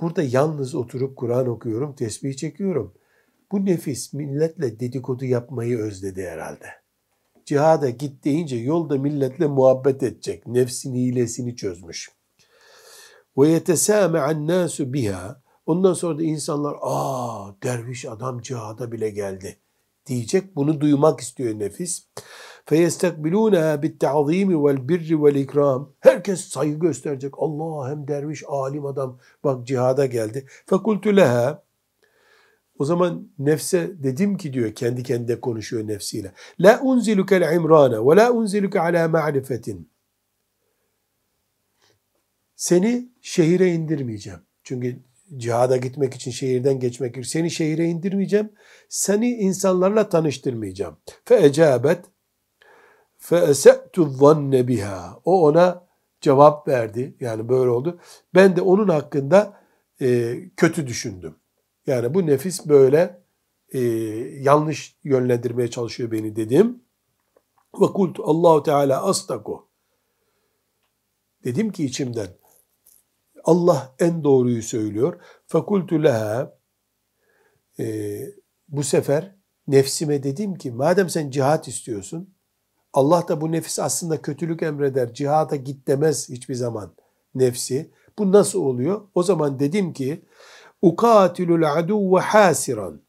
[SPEAKER 1] Burada yalnız oturup Kur'an okuyorum, tesbih çekiyorum. Bu nefis milletle dedikodu yapmayı özledi herhalde. Cihada git deyince yolda milletle muhabbet edecek. Nefsin hilesini çözmüş. Ve yetesâme'an nâsu biha. Ondan sonra da insanlar aa derviş adam cihada bile geldi diyecek. Bunu duymak istiyor nefis. فَيَسْتَقْبِلُونَهَا بِالتَّعْظِيمِ وَالْبِرِّ وَالْاِكْرَامِ Herkes saygı gösterecek. Allah hem derviş, alim adam bak cihada geldi. فَقُلْتُ لَهَا O zaman nefse dedim ki diyor kendi kendine konuşuyor nefsiyle. La unziluke el-imrana ve la unziluke ala ma'rifetin. Seni şehire indirmeyeceğim. Çünkü cihada gitmek için şehirden geçmek için seni şehire indirmeyeceğim. Seni insanlarla tanıştırmayacağım. Fe ecabet فَاَسَأْتُ الظَّنَّ biha. O ona cevap verdi. Yani böyle oldu. Ben de onun hakkında e, kötü düşündüm. Yani bu nefis böyle e, yanlış yönlendirmeye çalışıyor beni dedim. Ve kultu Allahu Teala astaku. Dedim ki içimden Allah en doğruyu söylüyor. Fakultu leha e, bu sefer nefsime dedim ki madem sen cihat istiyorsun Allah da bu nefis aslında kötülük emreder. Cihada git demez hiçbir zaman nefsi. Bu nasıl oluyor? O zaman dedim ki ukatilul adu ve hasiran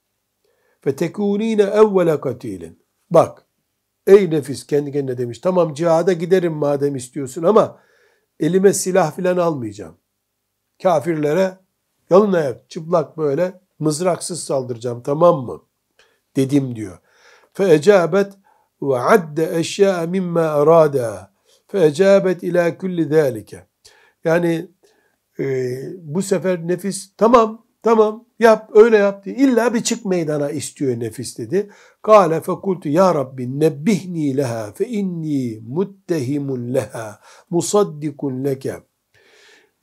[SPEAKER 1] ve tekunine evvele katilin. Bak ey nefis kendi kendine demiş tamam cihada giderim madem istiyorsun ama elime silah filan almayacağım. Kafirlere yalın ayak çıplak böyle mızraksız saldıracağım tamam mı? Dedim diyor. Fe ve adde eşya mimma arada feecabet ila kulli zalike. Yani e, bu sefer nefis tamam tamam yap öyle yap diye illa bir çık meydana istiyor nefis dedi. Kale fekultu ya Rabbi nebbihni leha fe inni muttehimun leha musaddikun leke.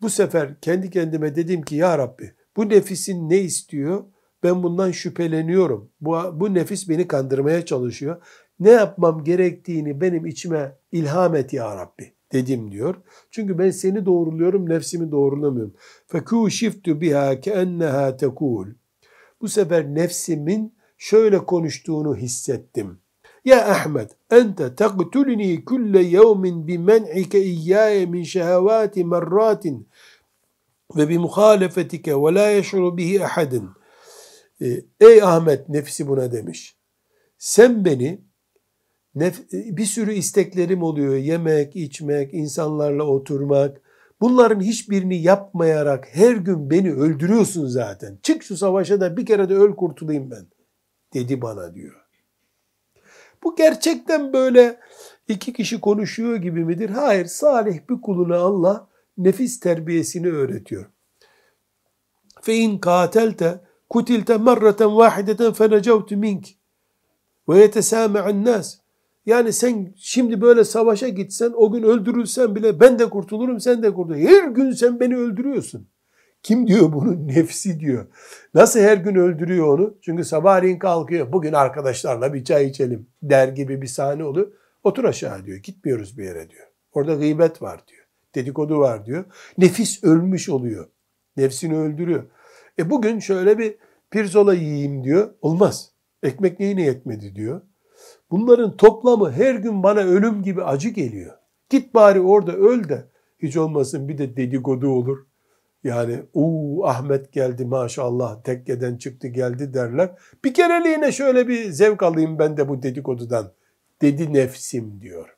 [SPEAKER 1] Bu sefer kendi kendime dedim ki ya Rabbi bu nefisin ne istiyor? Ben bundan şüpheleniyorum. Bu, bu nefis beni kandırmaya çalışıyor ne yapmam gerektiğini benim içime ilham et ya Rabbi dedim diyor. Çünkü ben seni doğruluyorum, nefsimi doğrulamıyorum. فَكُوشِفْتُ بِهَا كَأَنَّهَا تَكُولُ Bu sefer nefsimin şöyle konuştuğunu hissettim. Ya Ahmet, ente teqtulni kulle yevmin bi men'ike iyyaye min şehevati merratin ve bi muhalefetike ve la yeşru bihi ahadin. Ey Ahmet nefsi buna demiş. Sen beni bir sürü isteklerim oluyor. Yemek, içmek, insanlarla oturmak. Bunların hiçbirini yapmayarak her gün beni öldürüyorsun zaten. Çık şu savaşa da bir kere de öl kurtulayım ben. Dedi bana diyor. Bu gerçekten böyle iki kişi konuşuyor gibi midir? Hayır. Salih bir kuluna Allah nefis terbiyesini öğretiyor. Fe in katelte kutilte merreten vahideten fenecevtu mink ve yetesâme'an nas. Yani sen şimdi böyle savaşa gitsen o gün öldürülsen bile ben de kurtulurum sen de kurtulursun. Her gün sen beni öldürüyorsun. Kim diyor bunu? Nefsi diyor. Nasıl her gün öldürüyor onu? Çünkü sabahleyin kalkıyor. Bugün arkadaşlarla bir çay içelim der gibi bir sahne oluyor. Otur aşağı diyor. Gitmiyoruz bir yere diyor. Orada gıybet var diyor. Dedikodu var diyor. Nefis ölmüş oluyor. Nefsini öldürüyor. E bugün şöyle bir pirzola yiyeyim diyor. Olmaz. Ekmek neyine yetmedi diyor. Bunların toplamı her gün bana ölüm gibi acı geliyor. Git bari orada öl de hiç olmasın bir de dedikodu olur. Yani uuu Ahmet geldi maşallah tekkeden çıktı geldi derler. Bir kereliğine şöyle bir zevk alayım ben de bu dedikodudan dedi nefsim diyor.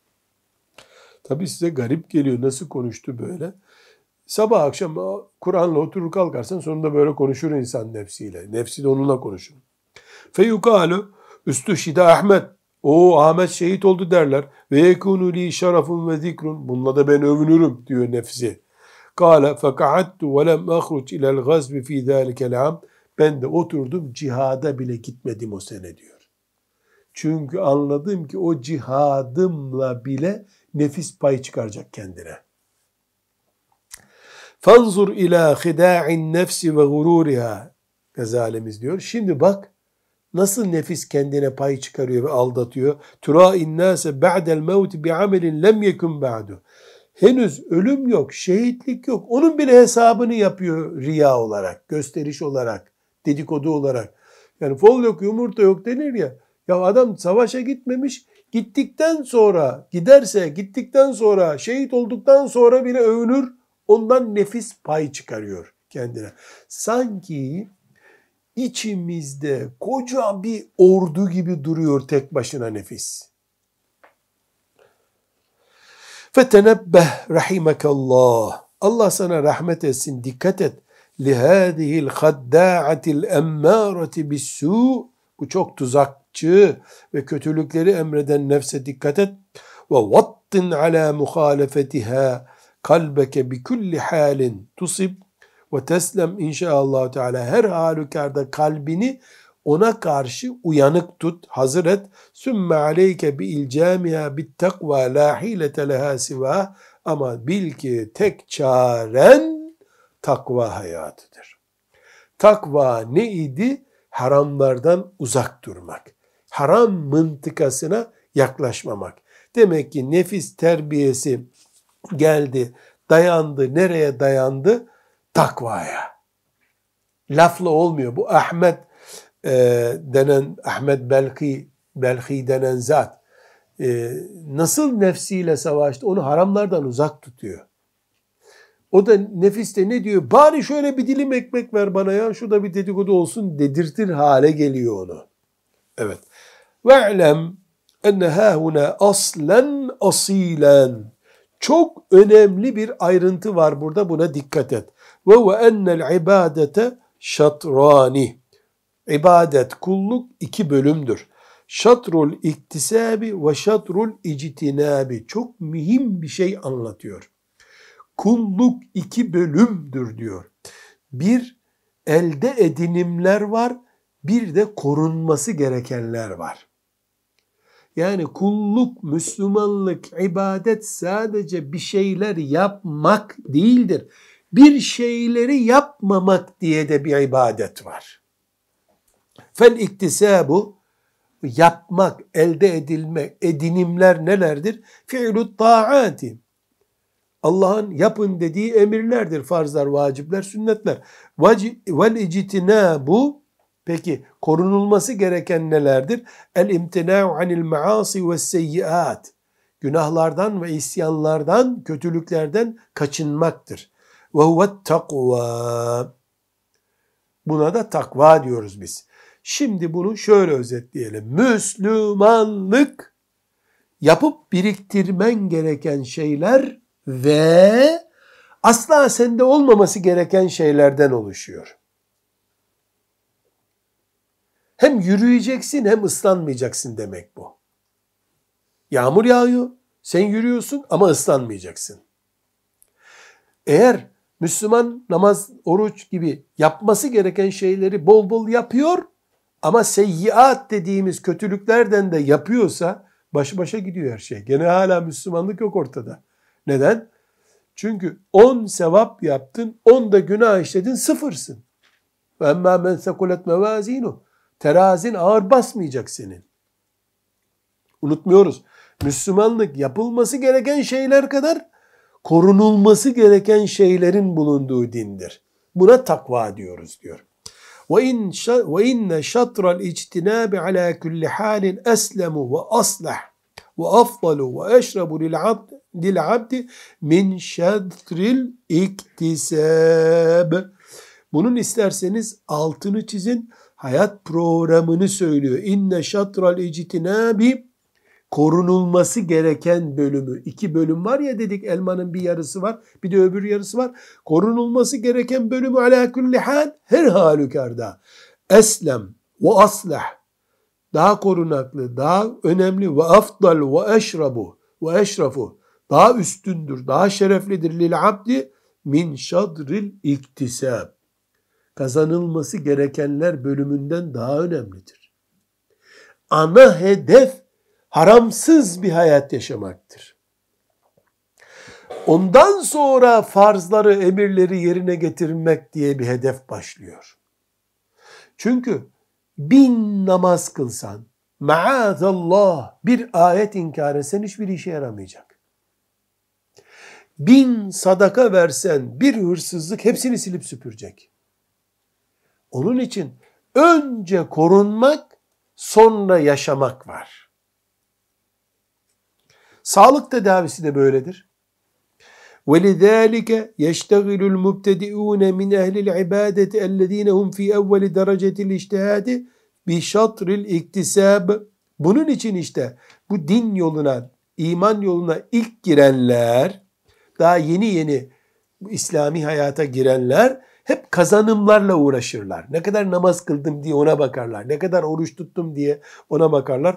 [SPEAKER 1] Tabi size garip geliyor nasıl konuştu böyle. Sabah akşam Kur'an'la oturur kalkarsan sonunda böyle konuşur insan nefsiyle. Nefsi de onunla konuşur. Feyukalu üstü şida Ahmet o Ahmet şehit oldu derler. Ve yekunu li şerefun ve zikrun. Bununla da ben övünürüm diyor nefsi. Kale feka'attu ve lem ahruç ilel gazbi fi zâlikel am. Ben de oturdum cihada bile gitmedim o sene diyor. Çünkü anladım ki o cihadımla bile nefis pay çıkaracak kendine. Fanzur ila khida'in nefsi ve gururiha. Gazalemiz diyor. Şimdi bak Nasıl nefis kendine pay çıkarıyor ve aldatıyor? Tura innase ba'del mevti bi amelin lem yekun ba'du. Henüz ölüm yok, şehitlik yok. Onun bile hesabını yapıyor riya olarak, gösteriş olarak, dedikodu olarak. Yani fol yok, yumurta yok denir ya. Ya adam savaşa gitmemiş, gittikten sonra, giderse gittikten sonra, şehit olduktan sonra bile övünür, ondan nefis pay çıkarıyor kendine. Sanki içimizde koca bir ordu gibi duruyor tek başına nefis. Fetenebbeh rahimekallah. Allah sana rahmet etsin, dikkat et. Lihâzihil haddâ'atil emmâreti bissû. Bu çok tuzakçı ve kötülükleri emreden nefse dikkat et. Vattin ala muhalefetiha kalbeke bi kulli halin tusib ve teslem inşallah Teala her halükarda kalbini ona karşı uyanık tut, hazır et. Sümme aleyke bi ilcamiha bit takva la hilete leha siva. Ama bil ki tek çaren takva hayatıdır. Takva neydi? Haramlardan uzak durmak. Haram mıntıkasına yaklaşmamak. Demek ki nefis terbiyesi geldi, dayandı. Nereye dayandı? Takvaya. Lafla olmuyor. Bu Ahmet e, denen Ahmet Belki Belki denen zat e, nasıl nefsiyle savaştı onu haramlardan uzak tutuyor. O da nefiste ne diyor? Bari şöyle bir dilim ekmek ver bana ya şurada bir dedikodu olsun dedirtir hale geliyor onu. Evet. Ve'lem enne hâhuna aslen asilen. Çok önemli bir ayrıntı var burada buna dikkat et. Ve ve ennel ibadete şatrani. İbadet, kulluk iki bölümdür. Şatrul iktisabi ve şatrul ictinabi. Çok mühim bir şey anlatıyor. Kulluk iki bölümdür diyor. Bir elde edinimler var, bir de korunması gerekenler var. Yani kulluk, Müslümanlık, ibadet sadece bir şeyler yapmak değildir. Bir şeyleri yapmamak diye de bir ibadet var. Fel iktisabu yapmak, elde edilmek, edinimler nelerdir? Fi'lu taati. Allah'ın yapın dediği emirlerdir. Farzlar, vacipler, sünnetler. Vel bu peki korunulması gereken nelerdir? El imtina'u anil maasi ve seyyiat. Günahlardan ve isyanlardan, kötülüklerden kaçınmaktır. Ve huve takva. Buna da takva diyoruz biz. Şimdi bunu şöyle özetleyelim. Müslümanlık yapıp biriktirmen gereken şeyler ve asla sende olmaması gereken şeylerden oluşuyor. Hem yürüyeceksin hem ıslanmayacaksın demek bu. Yağmur yağıyor, sen yürüyorsun ama ıslanmayacaksın. Eğer Müslüman namaz, oruç gibi yapması gereken şeyleri bol bol yapıyor ama seyyiat dediğimiz kötülüklerden de yapıyorsa başı başa gidiyor her şey. Gene hala Müslümanlık yok ortada. Neden? Çünkü 10 sevap yaptın, 10 da günah işledin, sıfırsın. Emmâ men sekulet mevâzînu. Terazin ağır basmayacak senin. Unutmuyoruz. Müslümanlık yapılması gereken şeyler kadar korunulması gereken şeylerin bulunduğu dindir. Buna takva diyoruz diyor. Ve in ve inne şatra'l ictinabi ala kulli halin eslemu ve aslah ve afdalu ve eşrabu lil abd lil abdi min şatril iktisab. Bunun isterseniz altını çizin Hayat programını söylüyor. İnne şatral ictinabi korunulması gereken bölümü. iki bölüm var ya dedik elmanın bir yarısı var bir de öbür yarısı var. Korunulması gereken bölümü ala kulli hal her halükarda. Eslem ve aslah daha korunaklı, daha önemli ve afdal ve eşrabu ve eşrafu daha üstündür, daha şereflidir lil abdi min şadril iktisab. Kazanılması gerekenler bölümünden daha önemlidir. Ana hedef haramsız bir hayat yaşamaktır. Ondan sonra farzları, emirleri yerine getirmek diye bir hedef başlıyor. Çünkü bin namaz kılsan, maazallah bir ayet inkar etsen hiçbir işe yaramayacak. bin sadaka versen bir hırsızlık hepsini silip süpürecek. Onun için önce korunmak sonra yaşamak var. Sağlık tedavisi de böyledir. وَلِذَٰلِكَ يَشْتَغِلُ الْمُبْتَدِئُونَ مِنْ اَهْلِ الْعِبَادَةِ الَّذ۪ينَ هُمْ ف۪ي اَوَّلِ دَرَجَةِ الْاِجْتِهَادِ بِشَطْرِ الْاِكْتِسَابِ Bunun için işte bu din yoluna, iman yoluna ilk girenler, daha yeni yeni İslami hayata girenler hep kazanımlarla uğraşırlar. Ne kadar namaz kıldım diye ona bakarlar. Ne kadar oruç tuttum diye ona bakarlar.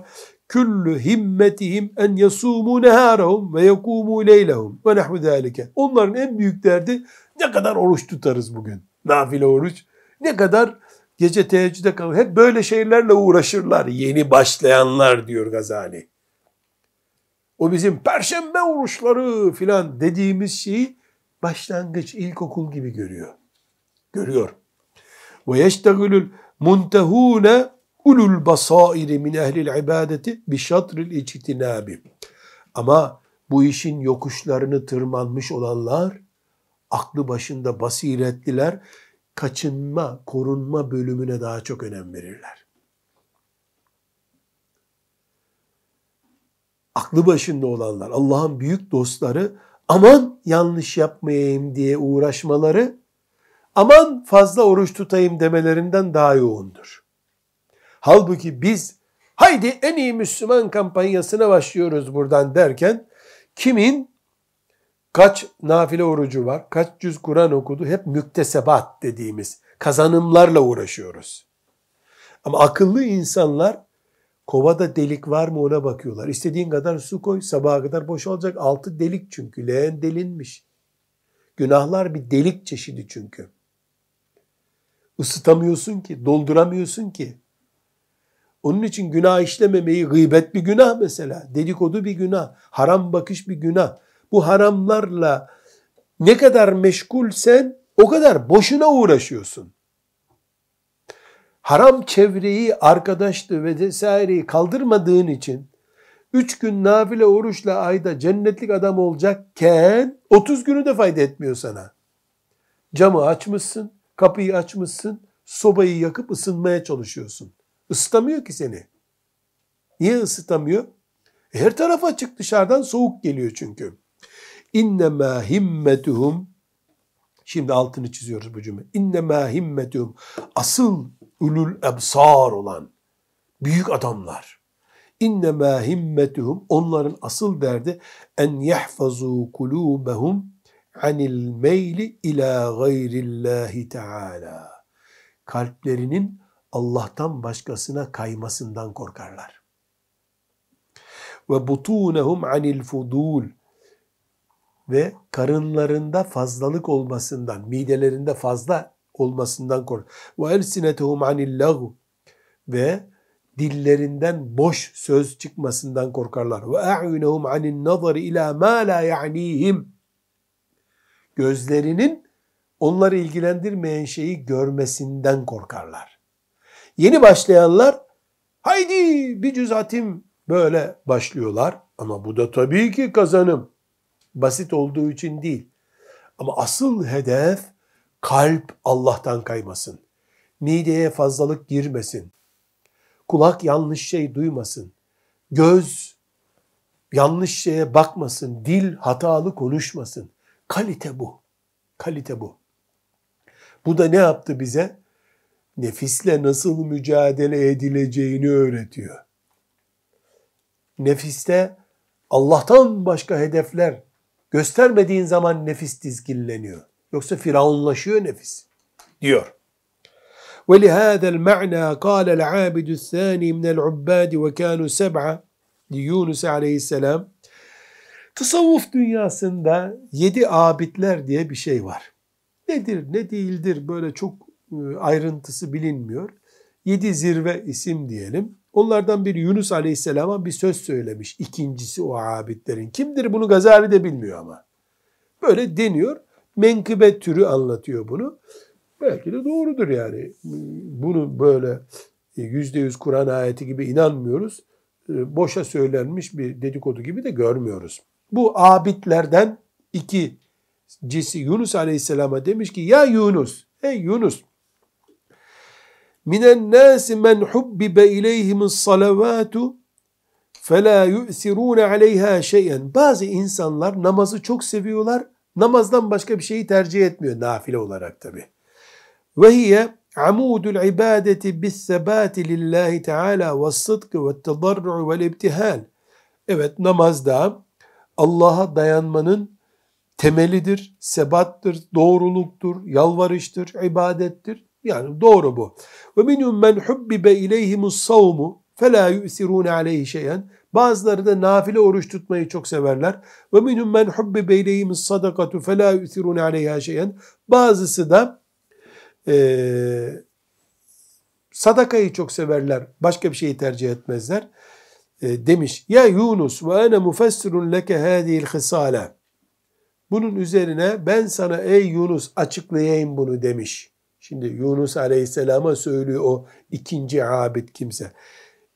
[SPEAKER 1] Küllü himmetihim en yasumu neharahum ve yekumu leylehum ve nehvu zâlike. Onların en büyük derdi ne kadar oruç tutarız bugün. Nafile oruç. Ne kadar gece teheccüde kalır. Hep böyle şeylerle uğraşırlar. Yeni başlayanlar diyor Gazali. O bizim perşembe oruçları filan dediğimiz şeyi başlangıç ilkokul gibi görüyor görüyor. Ve yeştegülül muntehune ulul basairi min ehlil ibadeti bi şatril içtinabi. Ama bu işin yokuşlarını tırmanmış olanlar, aklı başında basiretliler, kaçınma, korunma bölümüne daha çok önem verirler. Aklı başında olanlar, Allah'ın büyük dostları, aman yanlış yapmayayım diye uğraşmaları, aman fazla oruç tutayım demelerinden daha yoğundur. Halbuki biz haydi en iyi Müslüman kampanyasına başlıyoruz buradan derken kimin kaç nafile orucu var, kaç cüz Kur'an okudu hep müktesebat dediğimiz kazanımlarla uğraşıyoruz. Ama akıllı insanlar kovada delik var mı ona bakıyorlar. İstediğin kadar su koy sabaha kadar boşalacak. Altı delik çünkü leğen delinmiş. Günahlar bir delik çeşidi çünkü. Isıtamıyorsun ki, dolduramıyorsun ki. Onun için günah işlememeyi, gıybet bir günah mesela, dedikodu bir günah, haram bakış bir günah. Bu haramlarla ne kadar meşgulsen o kadar boşuna uğraşıyorsun. Haram çevreyi, arkadaşlığı ve vesaireyi kaldırmadığın için üç gün nafile oruçla ayda cennetlik adam olacakken 30 günü de fayda etmiyor sana. Camı açmışsın, Kapıyı açmışsın, sobayı yakıp ısınmaya çalışıyorsun. Isıtamıyor ki seni. Niye ısıtamıyor? E, her taraf açık dışarıdan soğuk geliyor çünkü. İnnemâ himmetuhum Şimdi altını çiziyoruz bu cümle. İnnemâ himmetuhum asıl ulul ebsar olan büyük adamlar. İnnemâ himmetuhum onların asıl derdi en yahfazu kulûbehum anil meyli ila gayrillahi teala. Kalplerinin Allah'tan başkasına kaymasından korkarlar. Ve butunehum anil fudul ve karınlarında fazlalık olmasından, midelerinde fazla olmasından kork. Ve elsinetuhum anil lagu ve dillerinden boş söz çıkmasından korkarlar. Ve a'yunehum anin nazari ila ma la ya'nihim gözlerinin onları ilgilendirmeyen şeyi görmesinden korkarlar. Yeni başlayanlar haydi bir cüz hatim böyle başlıyorlar ama bu da tabii ki kazanım. Basit olduğu için değil. Ama asıl hedef kalp Allah'tan kaymasın. Mideye fazlalık girmesin. Kulak yanlış şey duymasın. Göz yanlış şeye bakmasın. Dil hatalı konuşmasın. Kalite bu. Kalite bu. Bu da ne yaptı bize? Nefisle nasıl mücadele edileceğini öğretiyor. Nefiste Allah'tan başka hedefler göstermediğin zaman nefis dizginleniyor. Yoksa firavunlaşıyor nefis diyor. ولهذا المعنى قال العابد الثاني من العباد وكانوا سبعة ليونس عليه السلام Tasavvuf dünyasında yedi abidler diye bir şey var. Nedir, ne değildir böyle çok e, ayrıntısı bilinmiyor. Yedi zirve isim diyelim. Onlardan biri Yunus Aleyhisselam'a bir söz söylemiş. İkincisi o abidlerin. Kimdir bunu Gazali de bilmiyor ama. Böyle deniyor. Menkıbe türü anlatıyor bunu. Belki de doğrudur yani. Bunu böyle yüzde yüz Kur'an ayeti gibi inanmıyoruz. E, boşa söylenmiş bir dedikodu gibi de görmüyoruz. Bu abidlerden ikincisi Yunus Aleyhisselam'a demiş ki ya Yunus, ey Yunus minen nâsi men hubbibe ileyhimus salavatu فَلَا يُؤْثِرُونَ عَلَيْهَا شَيْئًا Bazı insanlar namazı çok seviyorlar. Namazdan başka bir şeyi tercih etmiyor. Nafile olarak tabi. وَهِيَ عَمُودُ الْعِبَادَةِ بِالثَّبَاتِ لِلّٰهِ تَعَالَى وَالصِّدْقِ وَالتَّضَرُّعِ وَالْاِبْتِهَالِ Evet namazda Allah'a dayanmanın temelidir, sebattır, doğruluktur, yalvarıştır, ibadettir. Yani doğru bu. Ve minhum men hubbibe ileyhimus savmu fela yu'sirun aleyhi şeyen. Bazıları da nafile oruç tutmayı çok severler. Ve minhum men hubbibe ileyhimus sadakatu fela yu'sirun aleyha şeyen. Bazısı da e, sadakayı çok severler. Başka bir şeyi tercih etmezler. E, demiş. Ya Yunus ve ene mufessirun leke hadihil hisale. Bunun üzerine ben sana ey Yunus açıklayayım bunu demiş. Şimdi Yunus aleyhisselama söylüyor o ikinci abid kimse.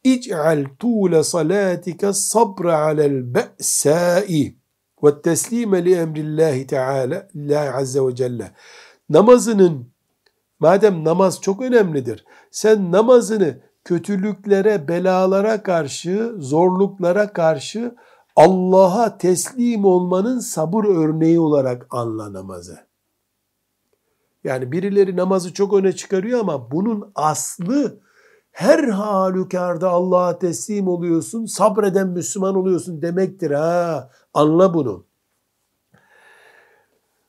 [SPEAKER 1] İc'al tûle salâtike sabra alel be'sâi ve teslime li emrillahi teâlâ Allah azze ve celle. Namazının madem namaz çok önemlidir. Sen namazını kötülüklere, belalara karşı, zorluklara karşı Allah'a teslim olmanın sabır örneği olarak anla namazı. Yani birileri namazı çok öne çıkarıyor ama bunun aslı her halükarda Allah'a teslim oluyorsun, sabreden Müslüman oluyorsun demektir ha. Anla bunu.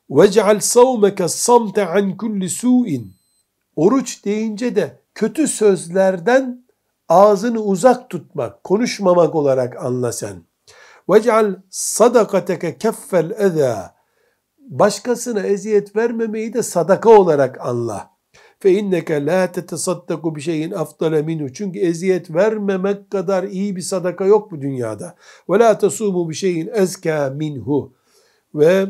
[SPEAKER 1] وَجْعَلْ صَوْمَكَ الصَّمْتَ عَنْ كُلِّ سُوءٍ Oruç deyince de kötü sözlerden ağzını uzak tutmak, konuşmamak olarak anla sen. وَجْعَلْ صَدَقَتَكَ كَفَّ الْاَذَى Başkasına eziyet vermemeyi de sadaka olarak anla fe inneke la tetesaddaku bir şeyin aftale minhu. Çünkü eziyet vermemek kadar iyi bir sadaka yok bu dünyada. Ve la tasumu bir şeyin ezka minhu. Ve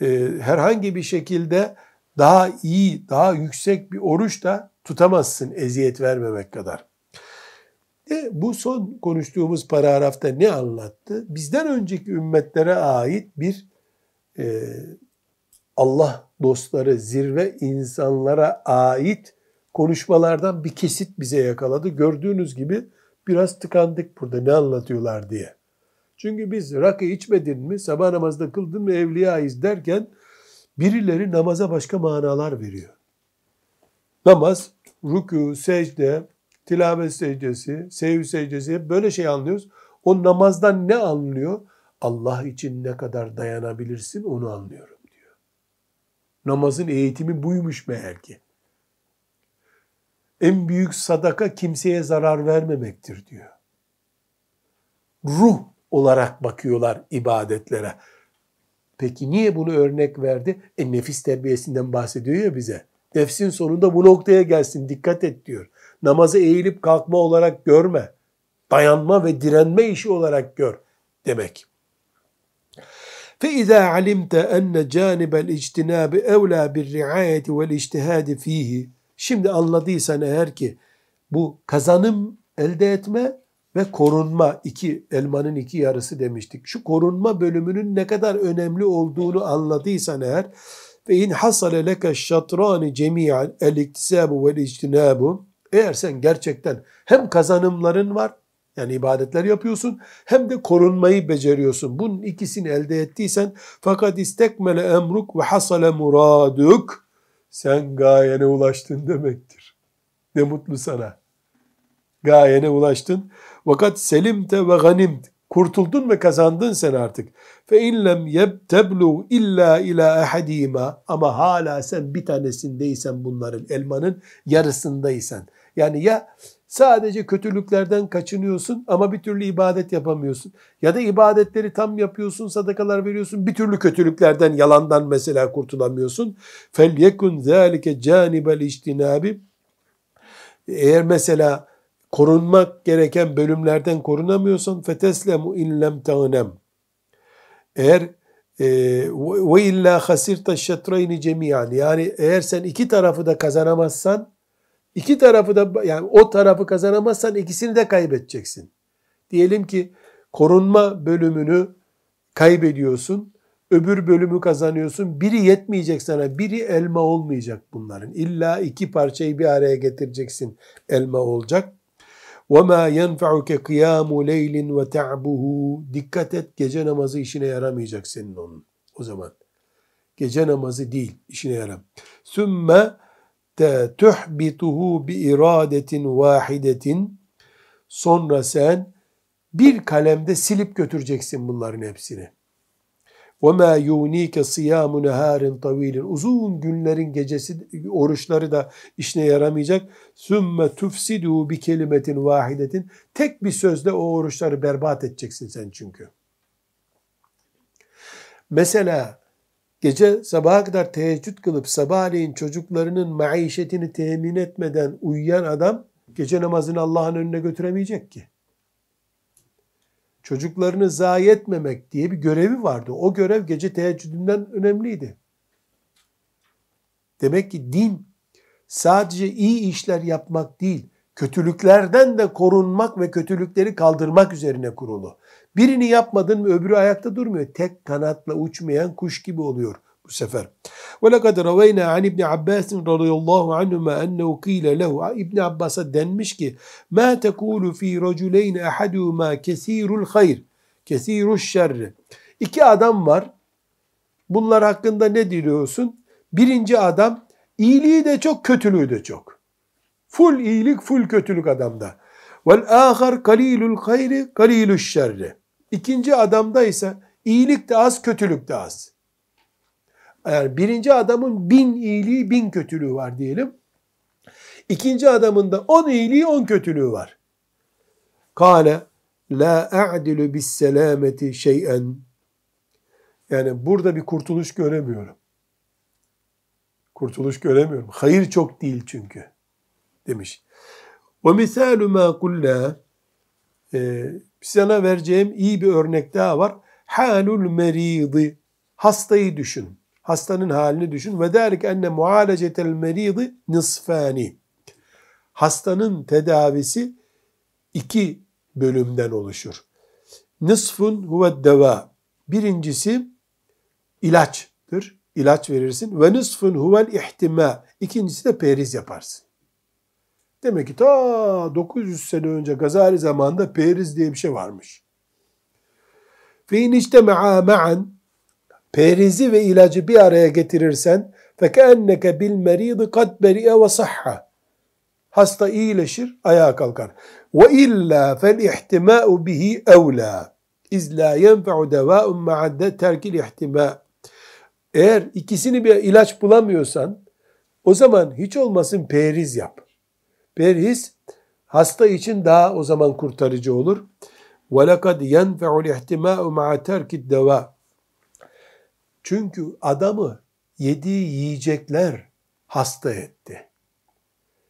[SPEAKER 1] e, herhangi bir şekilde daha iyi, daha yüksek bir oruç da tutamazsın eziyet vermemek kadar. E, bu son konuştuğumuz paragrafta ne anlattı? Bizden önceki ümmetlere ait bir e, Allah dostları, zirve insanlara ait konuşmalardan bir kesit bize yakaladı. Gördüğünüz gibi biraz tıkandık burada ne anlatıyorlar diye. Çünkü biz rakı içmedin mi, sabah namazda kıldın mı evliyayız derken birileri namaza başka manalar veriyor. Namaz, rükû, secde, tilavet secdesi, sevgi secdesi böyle şey anlıyoruz. O namazdan ne anlıyor? Allah için ne kadar dayanabilirsin onu anlıyorum. Namazın eğitimi buymuş meğer ki. En büyük sadaka kimseye zarar vermemektir diyor. Ruh olarak bakıyorlar ibadetlere. Peki niye bunu örnek verdi? E nefis terbiyesinden bahsediyor ya bize. Nefsin sonunda bu noktaya gelsin dikkat et diyor. Namazı eğilip kalkma olarak görme. Dayanma ve direnme işi olarak gör demek. فإذا علمت أن جانب الاجتناب أولى بالرعاية والاجتهاد فيه Şimdi anladıysan eğer ki bu kazanım elde etme ve korunma iki elmanın iki yarısı demiştik. Şu korunma bölümünün ne kadar önemli olduğunu anladıysan eğer ve in hasale leke şatrani cemiyan el iktisabu vel ictinabu eğer sen gerçekten hem kazanımların var yani ibadetler yapıyorsun hem de korunmayı beceriyorsun. Bunun ikisini elde ettiysen fakat istekmele emruk ve hasale muraduk sen gayene ulaştın demektir. Ne mutlu sana. Gayene ulaştın. Fakat selimte ve ganimt. Kurtuldun ve kazandın sen artık. Fe inlem yebteblu illa ila ahadima ama hala sen bir tanesindeysen bunların elmanın yarısındaysan. Yani ya Sadece kötülüklerden kaçınıyorsun ama bir türlü ibadet yapamıyorsun. Ya da ibadetleri tam yapıyorsun, sadakalar veriyorsun. Bir türlü kötülüklerden, yalandan mesela kurtulamıyorsun. Yekun zalike canibel istinabi. Eğer mesela korunmak gereken bölümlerden korunamıyorsan feteslemu in lem tağnem. Eğer e, ve illa hasirta şetrayni cemiyan yani eğer sen iki tarafı da kazanamazsan İki tarafı da yani o tarafı kazanamazsan ikisini de kaybedeceksin. Diyelim ki korunma bölümünü kaybediyorsun. öbür bölümü kazanıyorsun. Biri yetmeyecek sana. Biri elma olmayacak bunların. İlla iki parçayı bir araya getireceksin. Elma olacak. وَمَا يَنْفَعُكَ قِيَامُ لَيْلٍ وَتَعْبُهُ Dikkat et gece namazı işine yaramayacak senin onun. O zaman. Gece namazı değil işine yaram. ثُمَّ تُحْبِطُهُ بِاِرَادَةٍ وَاحِدَةٍ Sonra sen bir kalemde silip götüreceksin bunların hepsini. وَمَا يُونِيكَ صِيَامُ نَهَارٍ طَو۪يلٍ Uzun günlerin gecesi, oruçları da işine yaramayacak. ثُمَّ تُفْسِدُوا بِكَلِمَةٍ وَاحِدَةٍ Tek bir sözle o oruçları berbat edeceksin sen çünkü. Mesela gece sabaha kadar teheccüd kılıp sabahleyin çocuklarının maişetini temin etmeden uyuyan adam gece namazını Allah'ın önüne götüremeyecek ki çocuklarını zayi etmemek diye bir görevi vardı. O görev gece teheccüdünden önemliydi. Demek ki din sadece iyi işler yapmak değil, kötülüklerden de korunmak ve kötülükleri kaldırmak üzerine kurulu. Birini yapmadın mı öbürü ayakta durmuyor. Tek kanatla uçmayan kuş gibi oluyor bu sefer. Ve lekad raveyna an İbni Abbasin radıyallahu anhuma ennehu kile lehu. İbni Abbas'a denmiş ki ma tekulu fi raculeyne ehaduhuma kesirul hayr kesirul şerri. İki adam var. Bunlar hakkında ne diliyorsun? Birinci adam iyiliği de çok kötülüğü de çok. Full iyilik full kötülük adamda. Vel ahar kalilul hayri kaliluş şerri. İkinci adamda ise iyilik de az kötülük de az. Yani birinci adamın bin iyiliği, bin kötülüğü var diyelim. İkinci adamın da on iyiliği, on kötülüğü var. Kale la a'dilu bis selameti şey'en. Yani burada bir kurtuluş göremiyorum. Kurtuluş göremiyorum. Hayır çok değil çünkü. Demiş. Ve misalu ma kulla sana vereceğim iyi bir örnek daha var. Halul meridi. Hastayı düşün. Hastanın halini düşün. Ve derik enne muhalecetel meridi nisfani. Hastanın tedavisi iki bölümden oluşur. Nisfun huve deva. Birincisi ilaçtır. İlaç verirsin. Ve nisfun huvel ihtima. İkincisi de periz yaparsın. Demek ki ta 900 sene önce Gazali zamanında periz diye bir şey varmış. Fe in içtema'a ma'an perizi ve ilacı bir araya getirirsen فَكَأَنَّكَ بِالْمَر۪يضِ قَدْ بَرِئَ وَصَحَّ Hasta iyileşir, ayağa kalkar. وَاِلَّا فَالْاِحْتِمَاءُ بِهِ اَوْلَى اِذْ لَا يَنْفَعُ دَوَاءٌ مَعَدَّ تَرْكِ الْاِحْتِمَاءِ Eğer ikisini bir ilaç bulamıyorsan, o zaman hiç olmasın periz yap. Periz hasta için daha o zaman kurtarıcı olur. وَلَقَدْ يَنْفَعُ الْاِحْتِمَاءُ مَعَ تَرْكِ الدَّوَاءِ çünkü adamı yediği yiyecekler hasta etti.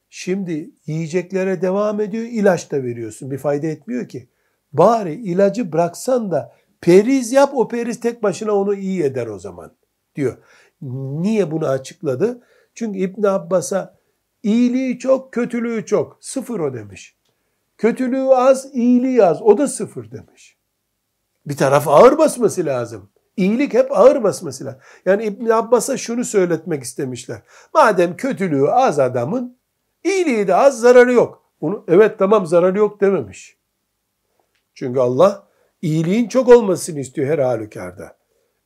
[SPEAKER 1] Şimdi yiyeceklere devam ediyor, ilaç da veriyorsun. Bir fayda etmiyor ki. Bari ilacı bıraksan da periz yap, o periz tek başına onu iyi eder o zaman diyor. Niye bunu açıkladı? Çünkü İbn Abbas'a iyiliği çok, kötülüğü çok. Sıfır o demiş. Kötülüğü az, iyiliği az. O da sıfır demiş. Bir taraf ağır basması lazım. İyilik hep ağır basması lazım. Yani İbn Abbas'a şunu söyletmek istemişler. Madem kötülüğü az adamın, iyiliği de az, zararı yok. Bunu evet tamam zararı yok dememiş. Çünkü Allah iyiliğin çok olmasını istiyor her halükarda.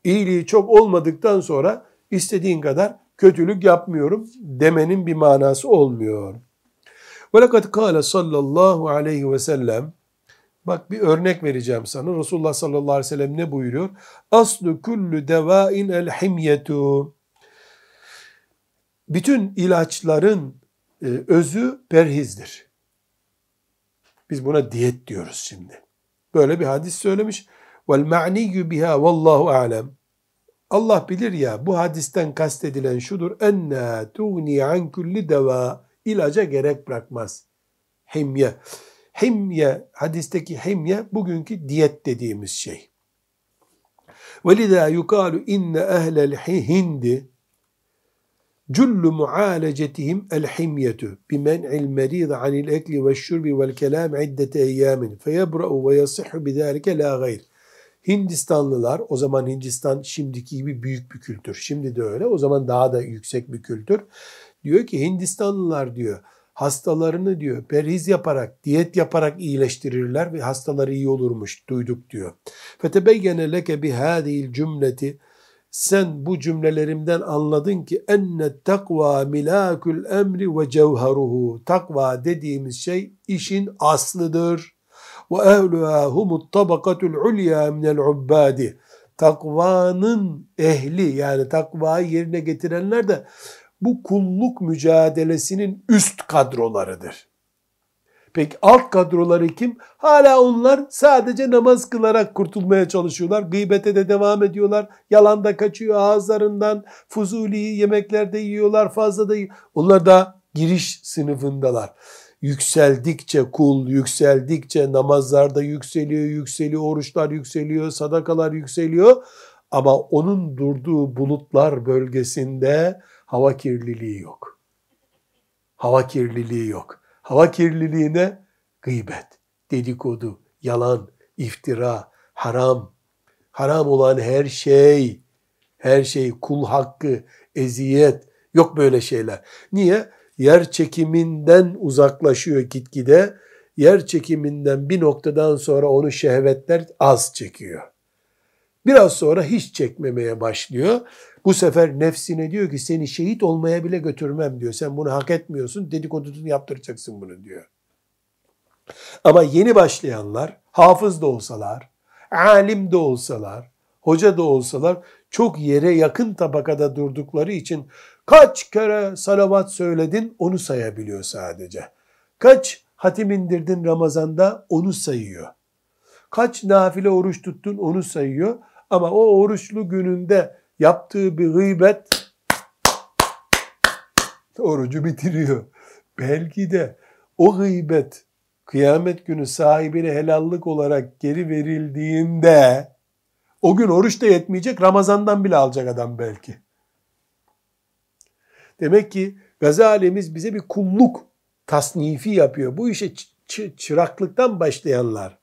[SPEAKER 1] İyiliği çok olmadıktan sonra istediğin kadar kötülük yapmıyorum demenin bir manası olmuyor. Ve lekad kâle sallallahu aleyhi ve sellem Bak bir örnek vereceğim sana. Resulullah sallallahu aleyhi ve sellem ne buyuruyor? Aslu kullu devain el himyetu. Bütün ilaçların e, özü perhizdir. Biz buna diyet diyoruz şimdi. Böyle bir hadis söylemiş. Vel ma'niyyu biha vallahu alem. Allah bilir ya bu hadisten kastedilen şudur. Enna tuğni an kulli deva. İlaca gerek bırakmaz. Himye Himye, hadisteki himye bugünkü diyet dediğimiz şey. وَلِذَا يُقَالُ اِنَّ اَهْلَ الْهِنْدِ جُلُّ مُعَالَجَتِهِمْ الْحِمْيَةُ بِمَنْعِ الْمَرِيضِ عَنِ الْاَكْلِ وَالشُّرْبِ وَالْكَلَامِ عِدَّةَ اَيَّامٍ فَيَبْرَأُ وَيَصِحُ بِذَٰلِكَ لَا غَيْرٍ Hindistanlılar, o zaman Hindistan şimdiki gibi büyük bir kültür. Şimdi de öyle. O zaman daha da yüksek bir kültür. Diyor ki Hindistanlılar diyor hastalarını diyor perhiz yaparak, diyet yaparak iyileştirirler ve hastaları iyi olurmuş duyduk diyor. Fetebeyyene leke bihâzihil cümleti sen bu cümlelerimden anladın ki enne takva milakül emri ve cevheruhu. Takva dediğimiz şey işin aslıdır. Ve ehluha humut tabakatul ulya minel ubbadi. Takvanın ehli yani takvayı yerine getirenler de bu kulluk mücadelesinin üst kadrolarıdır. Peki alt kadroları kim? Hala onlar sadece namaz kılarak kurtulmaya çalışıyorlar. Gıybete de devam ediyorlar. Yalanda kaçıyor ağızlarından. Fuzuli yemeklerde yiyorlar fazla da Onlar da giriş sınıfındalar. Yükseldikçe kul, yükseldikçe namazlarda yükseliyor, yükseliyor, oruçlar yükseliyor, sadakalar yükseliyor. Ama onun durduğu bulutlar bölgesinde hava kirliliği yok. Hava kirliliği yok. Hava kirliliğine gıybet, dedikodu, yalan, iftira, haram, haram olan her şey, her şey kul hakkı, eziyet, yok böyle şeyler. Niye? Yer çekiminden uzaklaşıyor gitgide. Yer çekiminden bir noktadan sonra onu şehvetler az çekiyor. Biraz sonra hiç çekmemeye başlıyor. Bu sefer nefsine diyor ki seni şehit olmaya bile götürmem diyor. Sen bunu hak etmiyorsun dedikodusunu yaptıracaksın bunu diyor. Ama yeni başlayanlar hafız da olsalar, alim de olsalar, hoca da olsalar çok yere yakın tabakada durdukları için kaç kere salavat söyledin onu sayabiliyor sadece. Kaç hatim indirdin Ramazan'da onu sayıyor. Kaç nafile oruç tuttun onu sayıyor. Ama o oruçlu gününde yaptığı bir gıybet orucu bitiriyor. Belki de o gıybet kıyamet günü sahibine helallik olarak geri verildiğinde o gün oruç da yetmeyecek Ramazan'dan bile alacak adam belki. Demek ki Gazalemiz bize bir kulluk tasnifi yapıyor. Bu işe çıraklıktan başlayanlar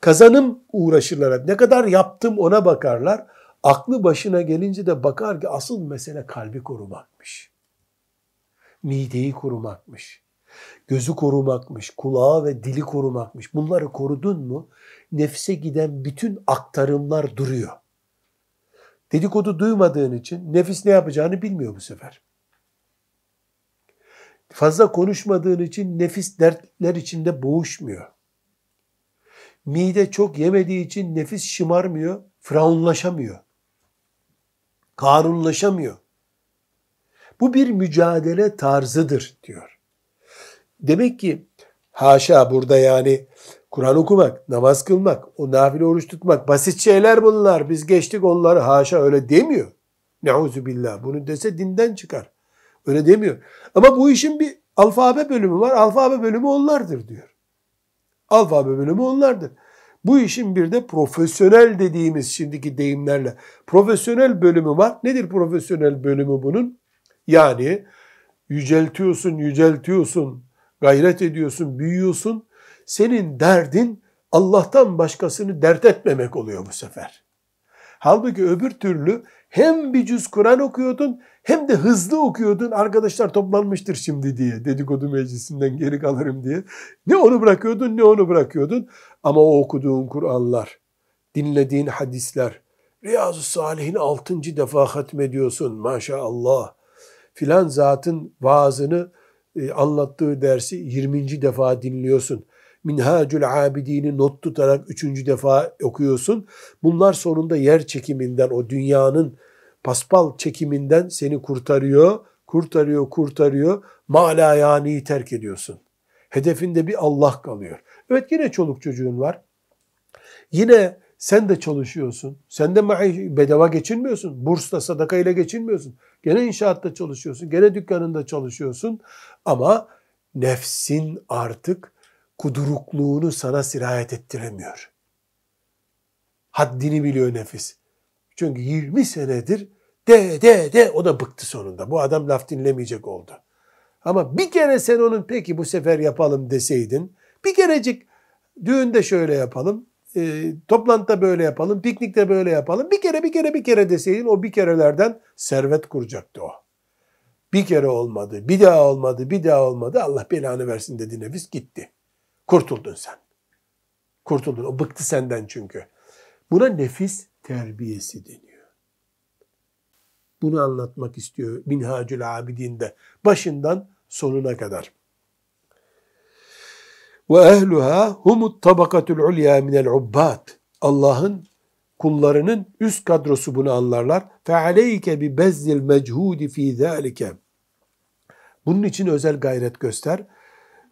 [SPEAKER 1] kazanım uğraşırlar. Ne kadar yaptım ona bakarlar. Aklı başına gelince de bakar ki asıl mesele kalbi korumakmış. Mideyi korumakmış. Gözü korumakmış, kulağı ve dili korumakmış. Bunları korudun mu nefse giden bütün aktarımlar duruyor. Dedikodu duymadığın için nefis ne yapacağını bilmiyor bu sefer. Fazla konuşmadığın için nefis dertler içinde boğuşmuyor. Mide çok yemediği için nefis şımarmıyor, firavunlaşamıyor. Karunlaşamıyor. Bu bir mücadele tarzıdır diyor. Demek ki haşa burada yani Kur'an okumak, namaz kılmak, o nafile oruç tutmak basit şeyler bunlar. Biz geçtik onları haşa öyle demiyor. Neuzu billah. Bunu dese dinden çıkar. Öyle demiyor. Ama bu işin bir alfabe bölümü var. Alfabe bölümü onlardır diyor. Alfabe bölümü onlardır. Bu işin bir de profesyonel dediğimiz şimdiki deyimlerle profesyonel bölümü var. Nedir profesyonel bölümü bunun? Yani yüceltiyorsun, yüceltiyorsun, gayret ediyorsun, büyüyorsun. Senin derdin Allah'tan başkasını dert etmemek oluyor bu sefer. Halbuki öbür türlü hem bir cüz Kur'an okuyordun hem de hızlı okuyordun. Arkadaşlar toplanmıştır şimdi diye dedikodu meclisinden geri kalırım diye. Ne onu bırakıyordun ne onu bırakıyordun. Ama o okuduğun Kur'anlar, dinlediğin hadisler, Riyazu Salih'in altıncı defa hatmediyorsun maşallah. Filan zatın vaazını e, anlattığı dersi 20. defa dinliyorsun. Minhacül Abidin'i not tutarak üçüncü defa okuyorsun. Bunlar sonunda yer çekiminden, o dünyanın paspal çekiminden seni kurtarıyor, kurtarıyor, kurtarıyor. Mala yani terk ediyorsun. Hedefinde bir Allah kalıyor. Evet yine çoluk çocuğun var. Yine sen de çalışıyorsun. Sen de bedava geçinmiyorsun. Bursla, sadaka ile geçinmiyorsun. Gene inşaatta çalışıyorsun. Gene dükkanında çalışıyorsun. Ama nefsin artık kudurukluğunu sana sirayet ettiremiyor. Haddini biliyor nefis. Çünkü 20 senedir de de de o da bıktı sonunda. Bu adam laf dinlemeyecek oldu. Ama bir kere sen onun peki bu sefer yapalım deseydin, bir kerecik düğünde şöyle yapalım, e, toplantıda böyle yapalım, piknikte böyle yapalım. Bir kere bir kere bir kere deseydin o bir kerelerden servet kuracaktı o. Bir kere olmadı, bir daha olmadı, bir daha olmadı. Allah belanı versin dedi nefis gitti. Kurtuldun sen. Kurtuldun. O bıktı senden çünkü. Buna nefis terbiyesi deniyor. Bunu anlatmak istiyor Minhacül Abidin'de. Başından sonuna kadar. Ve ehluha humut tabakatul ulya minel ubbat. Allah'ın kullarının üst kadrosu bunu anlarlar. Fe aleyke bi bezzil mechudi fi zalike. Bunun için özel gayret göster.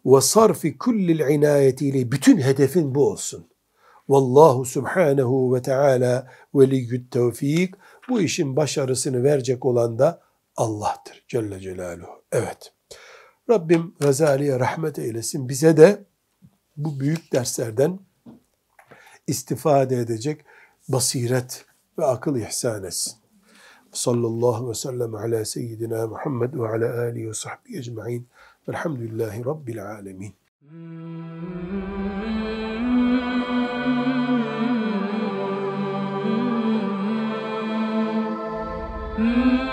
[SPEAKER 1] Ve sarfi kullil inayetiyle bütün hedefin bu olsun. Vallahu subhanehu ve teala veliyyü't tevfik. Bu işin başarısını verecek olan da Allah'tır Celle Celaluhu. Evet. Rabbim Gazali'ye rahmet eylesin. Bize de bu büyük derslerden istifade edecek basiret ve akıl ihsan etsin. Sallallahu ve sellem ala seyyidina Muhammed ve ala alihi ve sahbihi ecma'in. الحمد لله رب العالمين Mmm. -hmm.